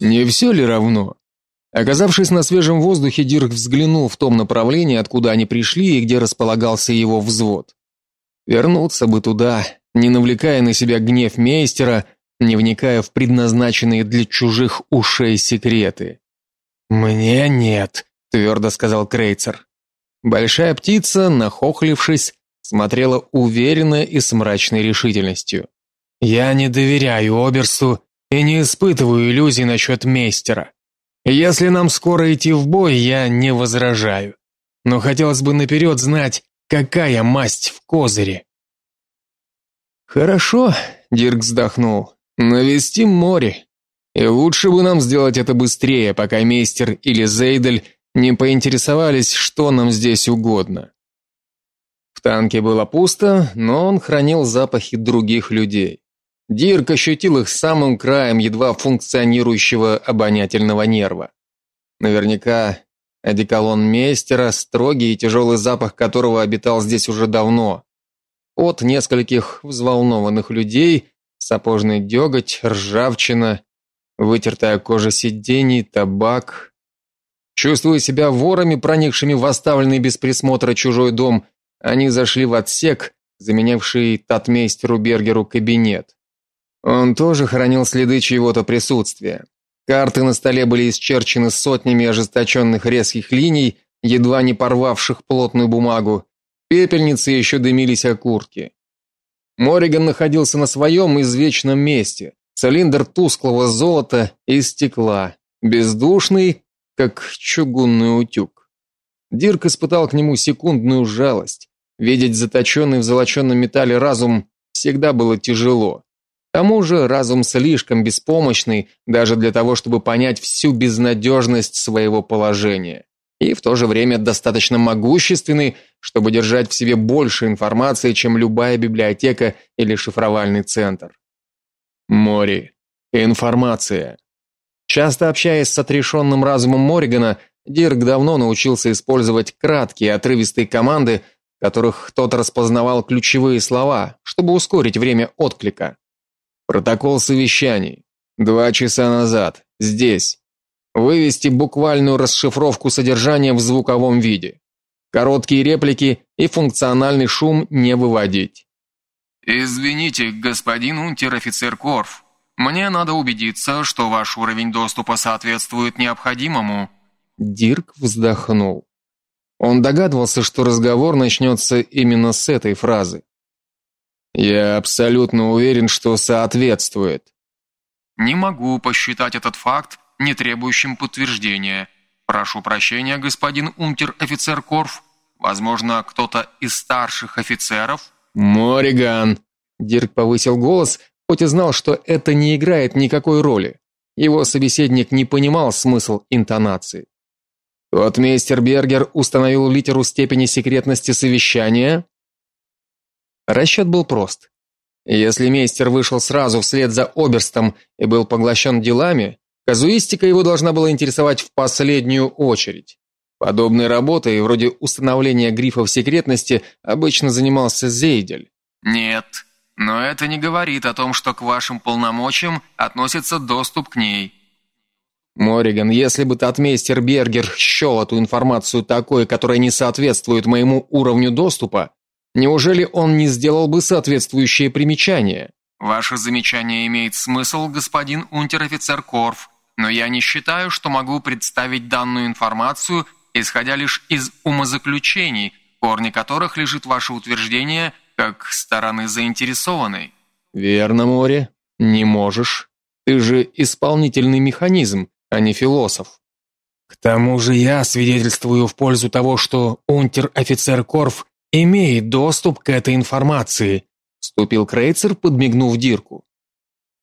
Не все ли равно? Оказавшись на свежем воздухе, Дирк взглянул в том направлении, откуда они пришли и где располагался его взвод. Вернуться бы туда, не навлекая на себя гнев мейстера, не вникая в предназначенные для чужих ушей секреты. Мне нет, твердо сказал Крейцер. Большая птица, нахохлившись, смотрела уверенно и с мрачной решительностью. Я не доверяю Оберсту и не испытываю иллюзий насчет мейстера. Если нам скоро идти в бой, я не возражаю. Но хотелось бы наперед знать, какая масть в козыре. Хорошо, Дирк вздохнул. Навестим море. И лучше бы нам сделать это быстрее, пока мейстер или Зейдель не поинтересовались, что нам здесь угодно. В танке было пусто, но он хранил запахи других людей. Дирк ощутил их самым краем едва функционирующего обонятельного нерва. Наверняка одеколон мейстера, строгий и тяжелый запах которого обитал здесь уже давно. От нескольких взволнованных людей, сапожный деготь, ржавчина, вытертая кожа сидений, табак, Чувствуя себя ворами, проникшими в оставленный без присмотра чужой дом, они зашли в отсек, заменявший татмейстеру Бергеру кабинет. Он тоже хранил следы чьего-то присутствия. Карты на столе были исчерчены сотнями ожесточенных резких линий, едва не порвавших плотную бумагу. Пепельницы еще дымились окурки. Мориган находился на своем извечном месте. Цилиндр тусклого золота и стекла, бездушный, как чугунный утюг. Дирк испытал к нему секундную жалость. Видеть заточенный в золоченом металле разум всегда было тяжело. К тому же разум слишком беспомощный даже для того, чтобы понять всю безнадежность своего положения, и в то же время достаточно могущественный, чтобы держать в себе больше информации, чем любая библиотека или шифровальный центр. Мори. Информация. Часто общаясь с отрешенным разумом Моригана, Дирк давно научился использовать краткие отрывистые команды, в которых тот распознавал ключевые слова, чтобы ускорить время отклика. Протокол совещаний. Два часа назад. Здесь. Вывести буквальную расшифровку содержания в звуковом виде. Короткие реплики и функциональный шум не выводить. Извините, господин унтер-офицер Корф. Мне надо убедиться, что ваш уровень доступа соответствует необходимому. Дирк вздохнул. Он догадывался, что разговор начнется именно с этой фразы. Я абсолютно уверен, что соответствует. Не могу посчитать этот факт не требующим подтверждения. Прошу прощения, господин унтер-офицер Корф. Возможно, кто-то из старших офицеров? Мориган. Дирк повысил голос, хоть и знал, что это не играет никакой роли. Его собеседник не понимал смысл интонации. Тот мейстер Бергер установил литеру степени секретности совещания, Расчет был прост. Если мейстер вышел сразу вслед за оберстом и был поглощен делами, казуистика его должна была интересовать в последнюю очередь. Подобной работой, вроде установления грифов секретности, обычно занимался Зейдель. Нет, но это не говорит о том, что к вашим полномочиям относится доступ к ней. Мориган, если бы татмейстер Бергер счел эту информацию такой, которая не соответствует моему уровню доступа, Неужели он не сделал бы соответствующее примечание? Ваше замечание имеет смысл, господин унтер-офицер Корф, но я не считаю, что могу представить данную информацию, исходя лишь из умозаключений, в корне которых лежит ваше утверждение как стороны заинтересованной. Верно, Море, не можешь. Ты же исполнительный механизм, а не философ. К тому же я свидетельствую в пользу того, что унтер-офицер Корф имеет доступ к этой информации, вступил Крейцер, подмигнув Дирку.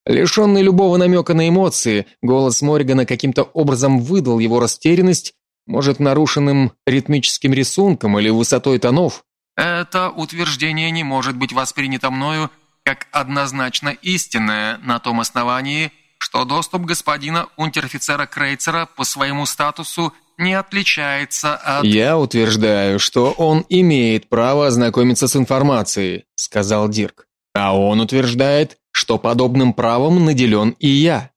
Лишенный любого намека на эмоции, голос Моргана каким-то образом выдал его растерянность, может, нарушенным ритмическим рисунком или высотой тонов. Это утверждение не может быть воспринято мною как однозначно истинное на том основании, что доступ господина унтер-офицера Крейцера по своему статусу не отличается от Я утверждаю, что он имеет право ознакомиться с информацией, сказал Дирк. А он утверждает, что подобным правом наделен и я.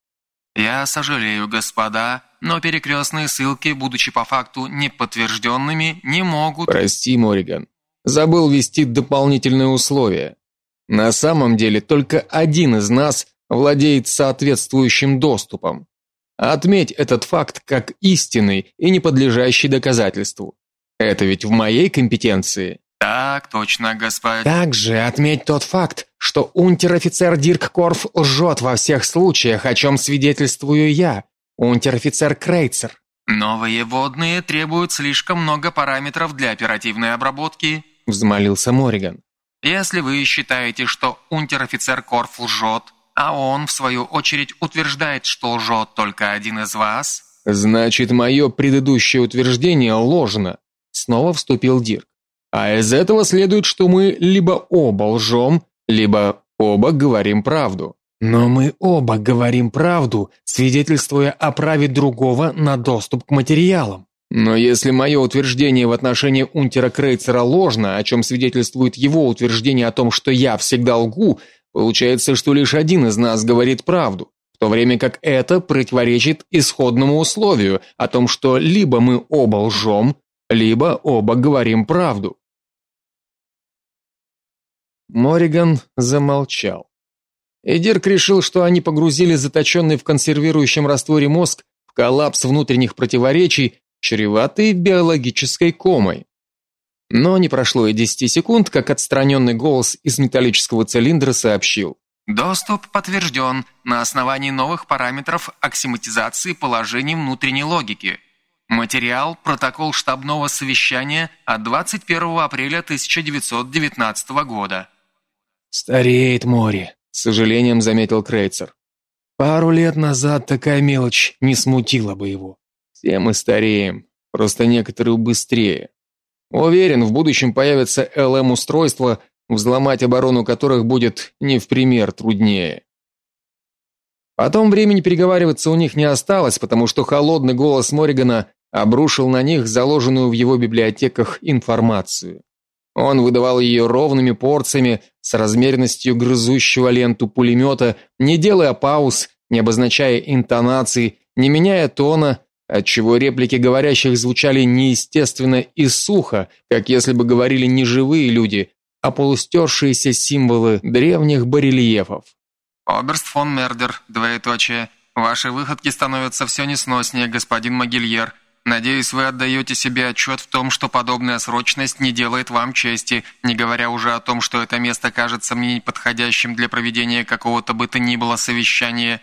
Я сожалею, господа, но перекрестные ссылки, будучи по факту неподтвержденными, не могут Прости, Мориган. Забыл ввести дополнительные условия. На самом деле только один из нас владеет соответствующим доступом. Отметь этот факт как истинный и не подлежащий доказательству. Это ведь в моей компетенции. Так точно, господин. Также отметь тот факт, что унтер-офицер Дирк Корф лжет во всех случаях, о чем свидетельствую я, унтер-офицер Крейцер. Новые водные требуют слишком много параметров для оперативной обработки, взмолился Мориган. Если вы считаете, что унтер-офицер Корф лжет, а он, в свою очередь, утверждает, что лжет только один из вас? Значит, мое предыдущее утверждение ложно. Снова вступил Дирк. А из этого следует, что мы либо оба лжем, либо оба говорим правду. Но мы оба говорим правду, свидетельствуя о праве другого на доступ к материалам. Но если мое утверждение в отношении Унтера Крейцера ложно, о чем свидетельствует его утверждение о том, что я всегда лгу, Получается, что лишь один из нас говорит правду, в то время как это противоречит исходному условию о том, что либо мы оба лжем, либо оба говорим правду. Мориган замолчал. и Дирк решил, что они погрузили заточенный в консервирующем растворе мозг в коллапс внутренних противоречий, чреватый биологической комой. Но не прошло и 10 секунд, как отстраненный голос из металлического цилиндра сообщил: Доступ подтвержден на основании новых параметров аксиматизации положений внутренней логики. Материал протокол штабного совещания от 21 апреля 1919 года. Стареет море, с сожалением заметил Крейцер. Пару лет назад такая мелочь не смутила бы его. Все мы стареем, просто некоторые быстрее. Уверен, в будущем появятся ЛМ-устройства, взломать оборону которых будет не в пример труднее. Потом времени переговариваться у них не осталось, потому что холодный голос Моригана обрушил на них заложенную в его библиотеках информацию. Он выдавал ее ровными порциями с размеренностью грызущего ленту пулемета, не делая пауз, не обозначая интонаций, не меняя тона, отчего реплики говорящих звучали неестественно и сухо, как если бы говорили не живые люди, а полустершиеся символы древних барельефов. Оберст фон Мердер, двоеточие. Ваши выходки становятся все несноснее, господин Могильер. Надеюсь, вы отдаете себе отчет в том, что подобная срочность не делает вам чести, не говоря уже о том, что это место кажется мне неподходящим для проведения какого-то бы то ни было совещания.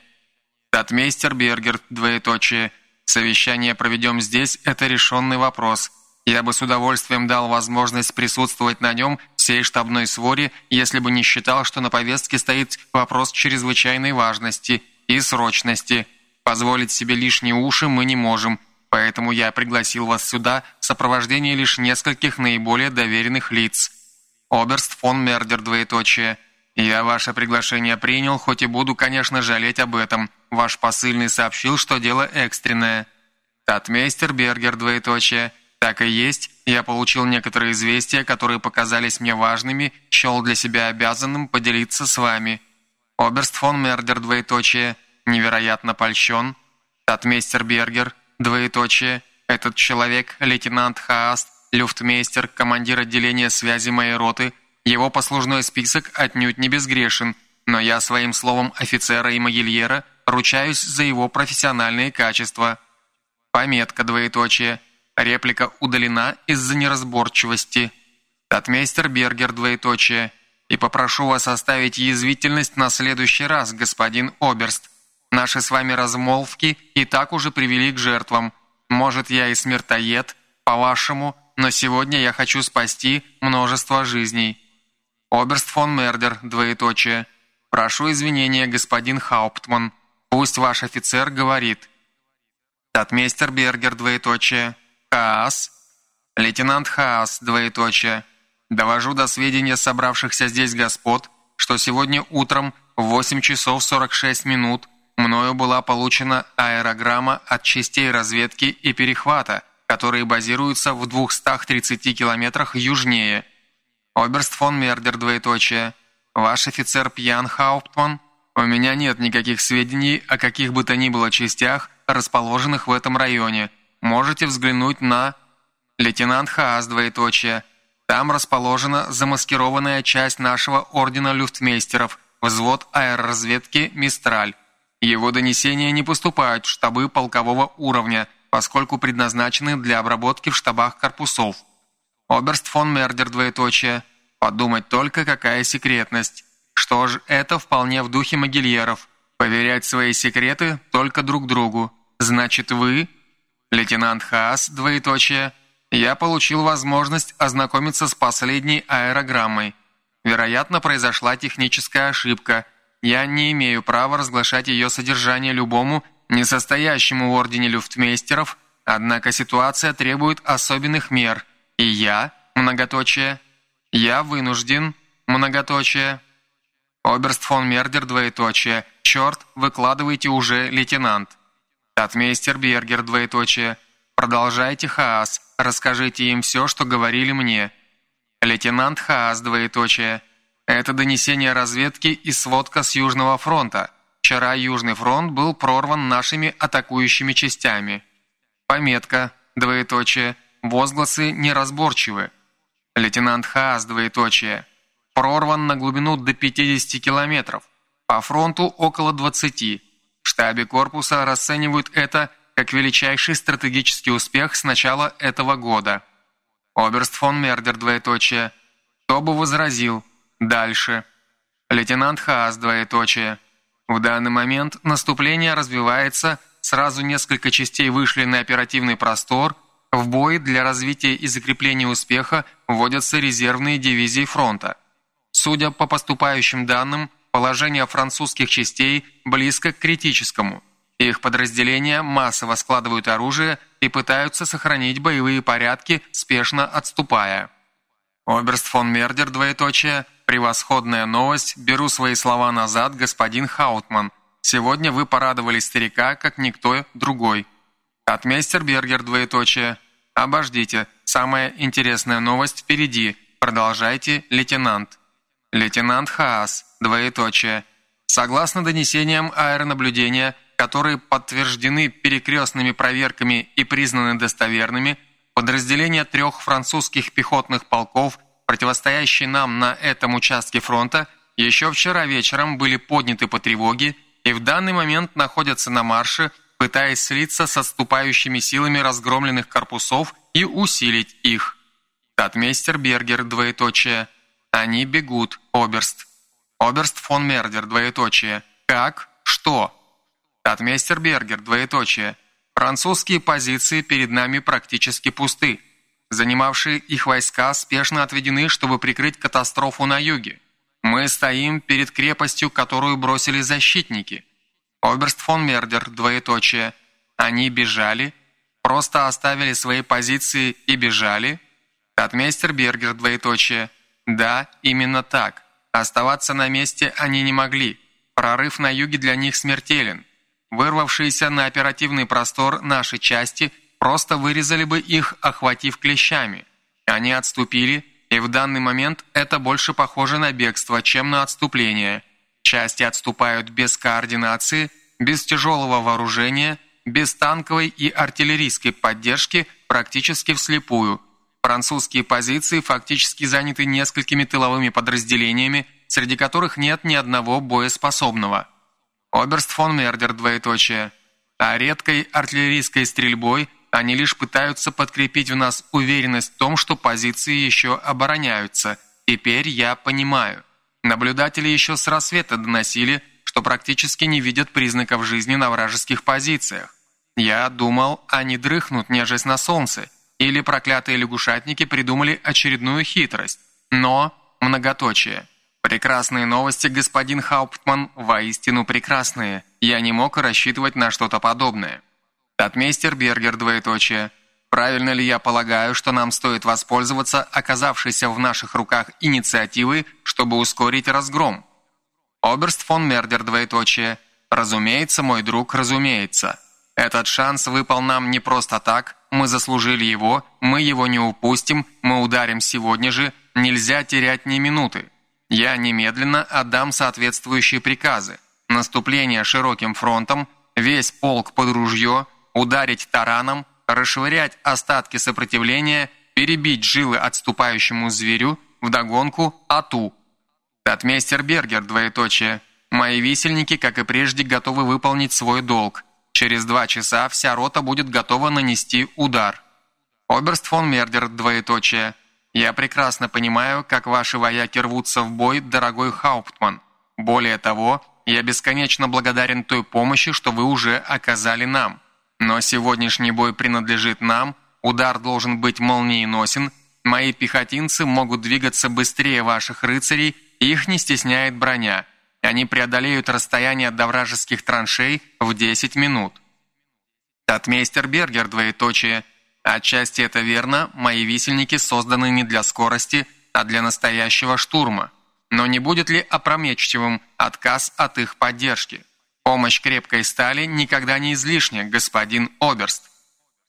Татмейстер Бергер, двоеточие. Совещание проведем здесь, это решенный вопрос. Я бы с удовольствием дал возможность присутствовать на нем всей штабной своре, если бы не считал, что на повестке стоит вопрос чрезвычайной важности и срочности. Позволить себе лишние уши мы не можем, поэтому я пригласил вас сюда в сопровождении лишь нескольких наиболее доверенных лиц. Оберст фон Мердер, двоеточие. Я ваше приглашение принял, хоть и буду, конечно, жалеть об этом. Ваш посыльный сообщил, что дело экстренное. Татмейстер Бергер, двоеточие. Так и есть, я получил некоторые известия, которые показались мне важными, счел для себя обязанным поделиться с вами. Оберст фон Мердер, двоеточие, невероятно польщен. Татмейстер Бергер, двоеточие, этот человек, лейтенант Хааст, люфтмейстер, командир отделения связи моей роты, его послужной список отнюдь не безгрешен, но я своим словом офицера и могильера ручаюсь за его профессиональные качества. Пометка двоеточие – Реплика удалена из-за неразборчивости. Татмейстер Бергер, двоеточие. И попрошу вас оставить язвительность на следующий раз, господин Оберст. Наши с вами размолвки и так уже привели к жертвам. Может, я и смертоед, по-вашему, но сегодня я хочу спасти множество жизней. Оберст фон Мердер, двоеточие. Прошу извинения, господин Хауптман. Пусть ваш офицер говорит. Татмейстер Бергер, двоеточие. Хаас. Лейтенант Хаас, двоеточие. Довожу до сведения собравшихся здесь господ, что сегодня утром в 8 часов 46 минут мною была получена аэрограмма от частей разведки и перехвата, которые базируются в 230 километрах южнее. Оберст фон Мердер, двоеточие. Ваш офицер пьян, Хауптман? У меня нет никаких сведений о каких бы то ни было частях, расположенных в этом районе можете взглянуть на лейтенант Хаас, двоеточие. Там расположена замаскированная часть нашего ордена люфтмейстеров, взвод аэроразведки «Мистраль». Его донесения не поступают в штабы полкового уровня, поскольку предназначены для обработки в штабах корпусов. Оберст фон Мердер, двоеточие. Подумать только, какая секретность. Что ж, это вполне в духе могильеров. Поверять свои секреты только друг другу. Значит, вы Лейтенант Хаас, двоеточие, я получил возможность ознакомиться с последней аэрограммой. Вероятно, произошла техническая ошибка. Я не имею права разглашать ее содержание любому, несостоящему в Ордене Люфтмейстеров, однако ситуация требует особенных мер, и я, многоточие, я вынужден, многоточие. Оберст фон Мердер, двоеточие, черт, выкладывайте уже, лейтенант. Татмейстер Бергер, двоеточие. Продолжайте, Хаас. Расскажите им все, что говорили мне. Лейтенант Хаас, двоеточие. Это донесение разведки и сводка с Южного фронта. Вчера Южный фронт был прорван нашими атакующими частями. Пометка, двоеточие. Возгласы неразборчивы. Лейтенант Хаас, двоеточие. Прорван на глубину до 50 километров. По фронту около 20. В штабе корпуса расценивают это как величайший стратегический успех с начала этого года. Оберст фон Мердер, двоеточие. Кто бы возразил? Дальше. Лейтенант Хаас, двоеточие. В данный момент наступление развивается, сразу несколько частей вышли на оперативный простор, в бой для развития и закрепления успеха вводятся резервные дивизии фронта. Судя по поступающим данным, положение французских частей близко к критическому. Их подразделения массово складывают оружие и пытаются сохранить боевые порядки, спешно отступая. Оберст фон Мердер, двоеточие, превосходная новость, беру свои слова назад, господин Хаутман. Сегодня вы порадовали старика, как никто другой. Отмейстер Бергер, двоеточие. Обождите, самая интересная новость впереди. Продолжайте, лейтенант. Лейтенант Хаас, двоеточие. Согласно донесениям аэронаблюдения, которые подтверждены перекрестными проверками и признаны достоверными, подразделения трех французских пехотных полков, противостоящие нам на этом участке фронта, еще вчера вечером были подняты по тревоге и в данный момент находятся на марше, пытаясь слиться с отступающими силами разгромленных корпусов и усилить их. Татмейстер Бергер, двоеточие – они бегут, Оберст. Оберст фон Мердер, двоеточие. Как? Что? Татмейстер Бергер, двоеточие. Французские позиции перед нами практически пусты. Занимавшие их войска спешно отведены, чтобы прикрыть катастрофу на юге. Мы стоим перед крепостью, которую бросили защитники. Оберст фон Мердер, двоеточие. Они бежали? Просто оставили свои позиции и бежали? Татмейстер Бергер, двоеточие. Да, именно так. Оставаться на месте они не могли. Прорыв на юге для них смертелен. Вырвавшиеся на оперативный простор наши части просто вырезали бы их, охватив клещами. Они отступили, и в данный момент это больше похоже на бегство, чем на отступление. Части отступают без координации, без тяжелого вооружения, без танковой и артиллерийской поддержки, практически вслепую – Французские позиции фактически заняты несколькими тыловыми подразделениями, среди которых нет ни одного боеспособного. Оберст фон Мердер, двоеточие. А редкой артиллерийской стрельбой они лишь пытаются подкрепить в нас уверенность в том, что позиции еще обороняются. Теперь я понимаю. Наблюдатели еще с рассвета доносили, что практически не видят признаков жизни на вражеских позициях. Я думал, они дрыхнут, нежесть на солнце, или проклятые лягушатники придумали очередную хитрость. Но, многоточие. Прекрасные новости, господин Хауптман, воистину прекрасные. Я не мог рассчитывать на что-то подобное. Татмейстер Бергер, двоеточие. Правильно ли я полагаю, что нам стоит воспользоваться оказавшейся в наших руках инициативой, чтобы ускорить разгром? Оберст фон Мердер, двоеточие. Разумеется, мой друг, разумеется. Этот шанс выпал нам не просто так, мы заслужили его, мы его не упустим, мы ударим сегодня же, нельзя терять ни минуты. Я немедленно отдам соответствующие приказы. Наступление широким фронтом, весь полк под ружье, ударить тараном, расшвырять остатки сопротивления, перебить жилы отступающему зверю, вдогонку Ату. Татмейстер Бергер, двоеточие. Мои висельники, как и прежде, готовы выполнить свой долг – Через два часа вся рота будет готова нанести удар. Оберст фон Мердер, двоеточие. Я прекрасно понимаю, как ваши вояки рвутся в бой, дорогой Хауптман. Более того, я бесконечно благодарен той помощи, что вы уже оказали нам. Но сегодняшний бой принадлежит нам, удар должен быть молниеносен, мои пехотинцы могут двигаться быстрее ваших рыцарей, их не стесняет броня. Они преодолеют расстояние до вражеских траншей в 10 минут. Татмейстер Бергер, двоеточие. Отчасти это верно, мои висельники созданы не для скорости, а для настоящего штурма. Но не будет ли опрометчивым отказ от их поддержки? Помощь крепкой стали никогда не излишня, господин Оберст.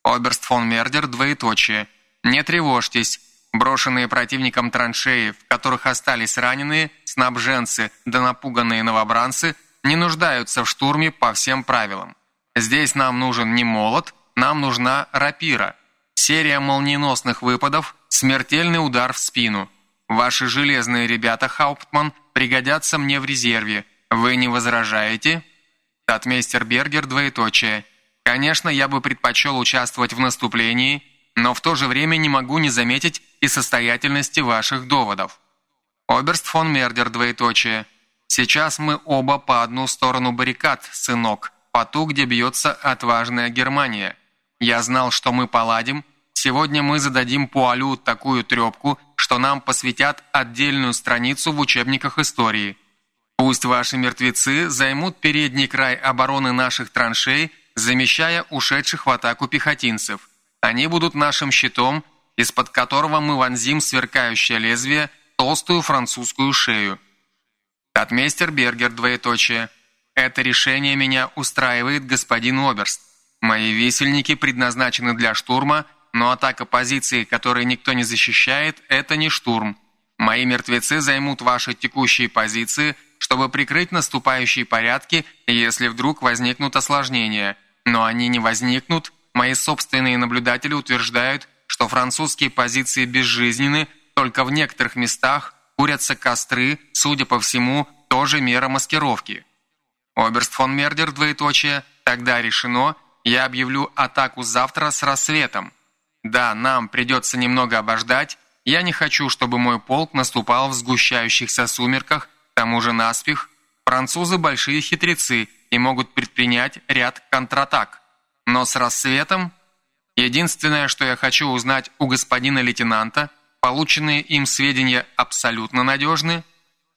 Оберст фон Мердер, двоеточие. Не тревожьтесь, Брошенные противником траншеи, в которых остались раненые, снабженцы да напуганные новобранцы, не нуждаются в штурме по всем правилам. Здесь нам нужен не молот, нам нужна рапира. Серия молниеносных выпадов, смертельный удар в спину. Ваши железные ребята, Хауптман, пригодятся мне в резерве. Вы не возражаете? Татмейстер Бергер двоеточие. Конечно, я бы предпочел участвовать в наступлении, но в то же время не могу не заметить и состоятельности ваших доводов. Оберст фон Мердер двоеточие. Сейчас мы оба по одну сторону баррикад, сынок, по ту, где бьется отважная Германия. Я знал, что мы поладим. Сегодня мы зададим Пуалю такую трепку, что нам посвятят отдельную страницу в учебниках истории. Пусть ваши мертвецы займут передний край обороны наших траншей, замещая ушедших в атаку пехотинцев. Они будут нашим щитом, из-под которого мы вонзим сверкающее лезвие толстую французскую шею. Татмейстер Бергер, двоеточие. Это решение меня устраивает, господин Оберст. Мои висельники предназначены для штурма, но атака позиции, которые никто не защищает, это не штурм. Мои мертвецы займут ваши текущие позиции – чтобы прикрыть наступающие порядки, если вдруг возникнут осложнения. Но они не возникнут. Мои собственные наблюдатели утверждают, что французские позиции безжизненны, только в некоторых местах курятся костры, судя по всему, тоже мера маскировки. Оберст фон Мердер, двоеточие, тогда решено, я объявлю атаку завтра с рассветом. Да, нам придется немного обождать, я не хочу, чтобы мой полк наступал в сгущающихся сумерках тому же наспех, французы большие хитрецы и могут предпринять ряд контратак. Но с рассветом единственное, что я хочу узнать у господина лейтенанта, полученные им сведения абсолютно надежны.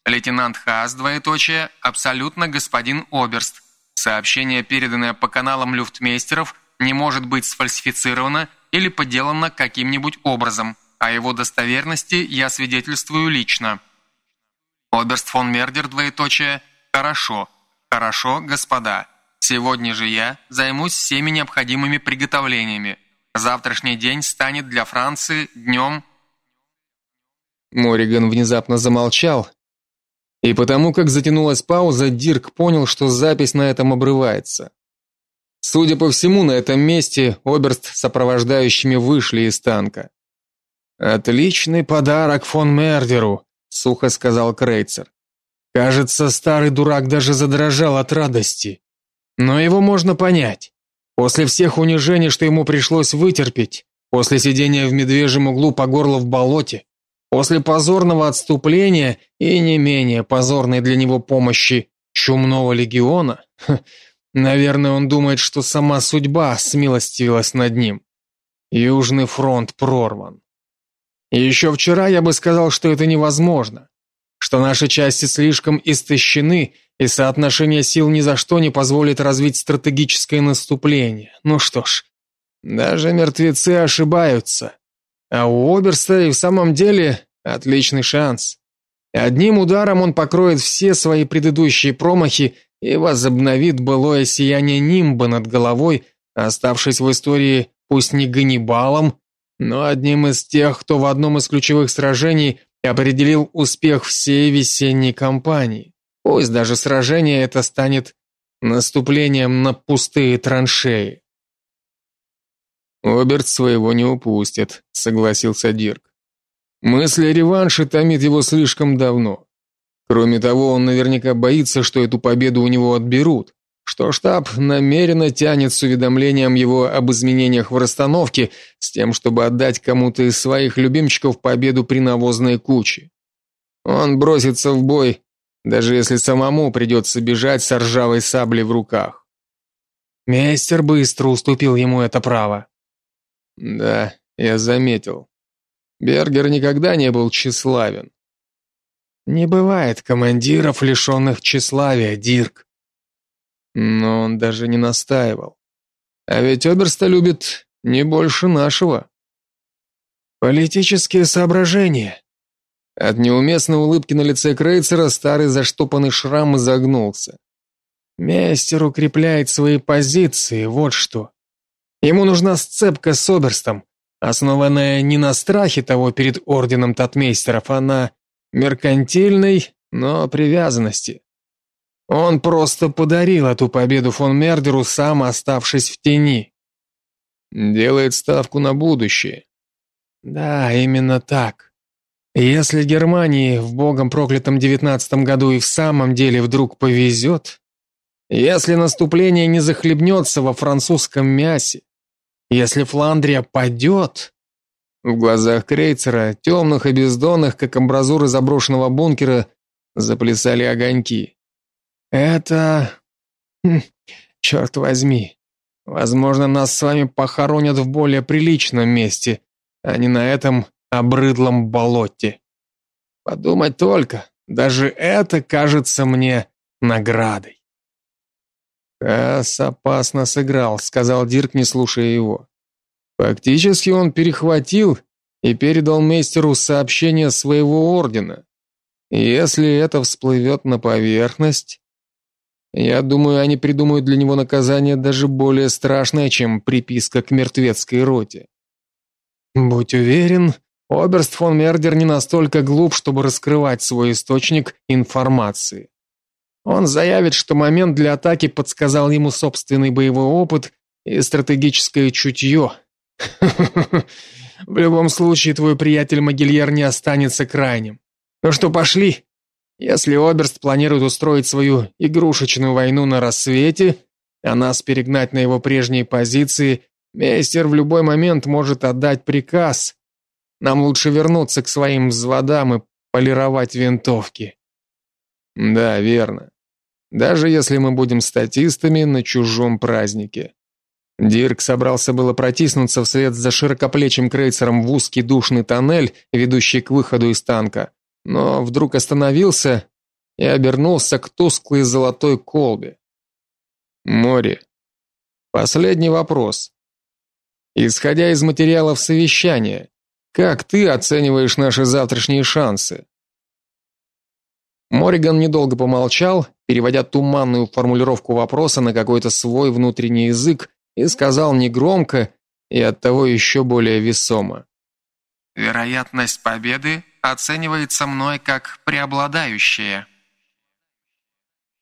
Лейтенант Хаас, двоеточие, абсолютно господин Оберст. Сообщение, переданное по каналам люфтмейстеров, не может быть сфальсифицировано или подделано каким-нибудь образом. О его достоверности я свидетельствую лично. Оберст фон Мердер, двоеточие, «Хорошо, хорошо, господа. Сегодня же я займусь всеми необходимыми приготовлениями. Завтрашний день станет для Франции днем...» Мориган внезапно замолчал, и потому как затянулась пауза, Дирк понял, что запись на этом обрывается. Судя по всему, на этом месте Оберст с сопровождающими вышли из танка. Отличный подарок фон Мердеру, сухо сказал Крейцер. Кажется, старый дурак даже задрожал от радости. Но его можно понять. После всех унижений, что ему пришлось вытерпеть, после сидения в медвежьем углу по горло в болоте, после позорного отступления и не менее позорной для него помощи чумного легиона, наверное, он думает, что сама судьба смилостивилась над ним. Южный фронт прорван. Еще вчера я бы сказал, что это невозможно, что наши части слишком истощены, и соотношение сил ни за что не позволит развить стратегическое наступление. Ну что ж, даже мертвецы ошибаются. А у Оберста и в самом деле отличный шанс. Одним ударом он покроет все свои предыдущие промахи и возобновит былое сияние нимба над головой, оставшись в истории пусть не Ганнибалом, но одним из тех, кто в одном из ключевых сражений определил успех всей весенней кампании. Пусть даже сражение это станет наступлением на пустые траншеи. Оберт своего не упустит, согласился Дирк. Мысль о реванше томит его слишком давно. Кроме того, он наверняка боится, что эту победу у него отберут что штаб намеренно тянет с уведомлением его об изменениях в расстановке с тем, чтобы отдать кому-то из своих любимчиков победу при навозной куче. Он бросится в бой, даже если самому придется бежать с ржавой саблей в руках. Мейстер быстро уступил ему это право. Да, я заметил. Бергер никогда не был тщеславен. Не бывает командиров, лишенных тщеславия, Дирк. Но он даже не настаивал. А ведь Оберста любит не больше нашего. Политические соображения. От неуместной улыбки на лице Крейцера старый заштопанный шрам изогнулся. Мейстер укрепляет свои позиции, вот что. Ему нужна сцепка с Оберстом, основанная не на страхе того перед орденом татмейстеров, а на меркантильной, но привязанности. Он просто подарил эту победу фон Мердеру, сам оставшись в тени. Делает ставку на будущее. Да, именно так. Если Германии в богом проклятом девятнадцатом году и в самом деле вдруг повезет, если наступление не захлебнется во французском мясе, если Фландрия падет...» В глазах крейцера, темных и бездонных, как амбразуры заброшенного бункера, заплясали огоньки. «Это... Хм, черт возьми, возможно, нас с вами похоронят в более приличном месте, а не на этом обрыдлом болоте. Подумать только, даже это кажется мне наградой. Касс опасно сыграл, сказал Дирк, не слушая его. Фактически он перехватил и передал мейстеру сообщение своего ордена. если это всплывет на поверхность, я думаю, они придумают для него наказание даже более страшное, чем приписка к мертвецкой роте. Будь уверен, Оберст фон Мердер не настолько глуп, чтобы раскрывать свой источник информации. Он заявит, что момент для атаки подсказал ему собственный боевой опыт и стратегическое чутье. В любом случае твой приятель Могильер не останется крайним. Ну что, пошли? Если Оберст планирует устроить свою игрушечную войну на рассвете, а нас перегнать на его прежние позиции, мейстер в любой момент может отдать приказ, нам лучше вернуться к своим взводам и полировать винтовки. Да, верно. Даже если мы будем статистами на чужом празднике. Дирк собрался было протиснуться вслед за широкоплечим крейсером в узкий душный тоннель, ведущий к выходу из танка, но вдруг остановился и обернулся к тусклой золотой колбе. Море. Последний вопрос. Исходя из материалов совещания, как ты оцениваешь наши завтрашние шансы? Мориган недолго помолчал, переводя туманную формулировку вопроса на какой-то свой внутренний язык, и сказал негромко и оттого еще более весомо: Вероятность победы оценивается мной как преобладающая.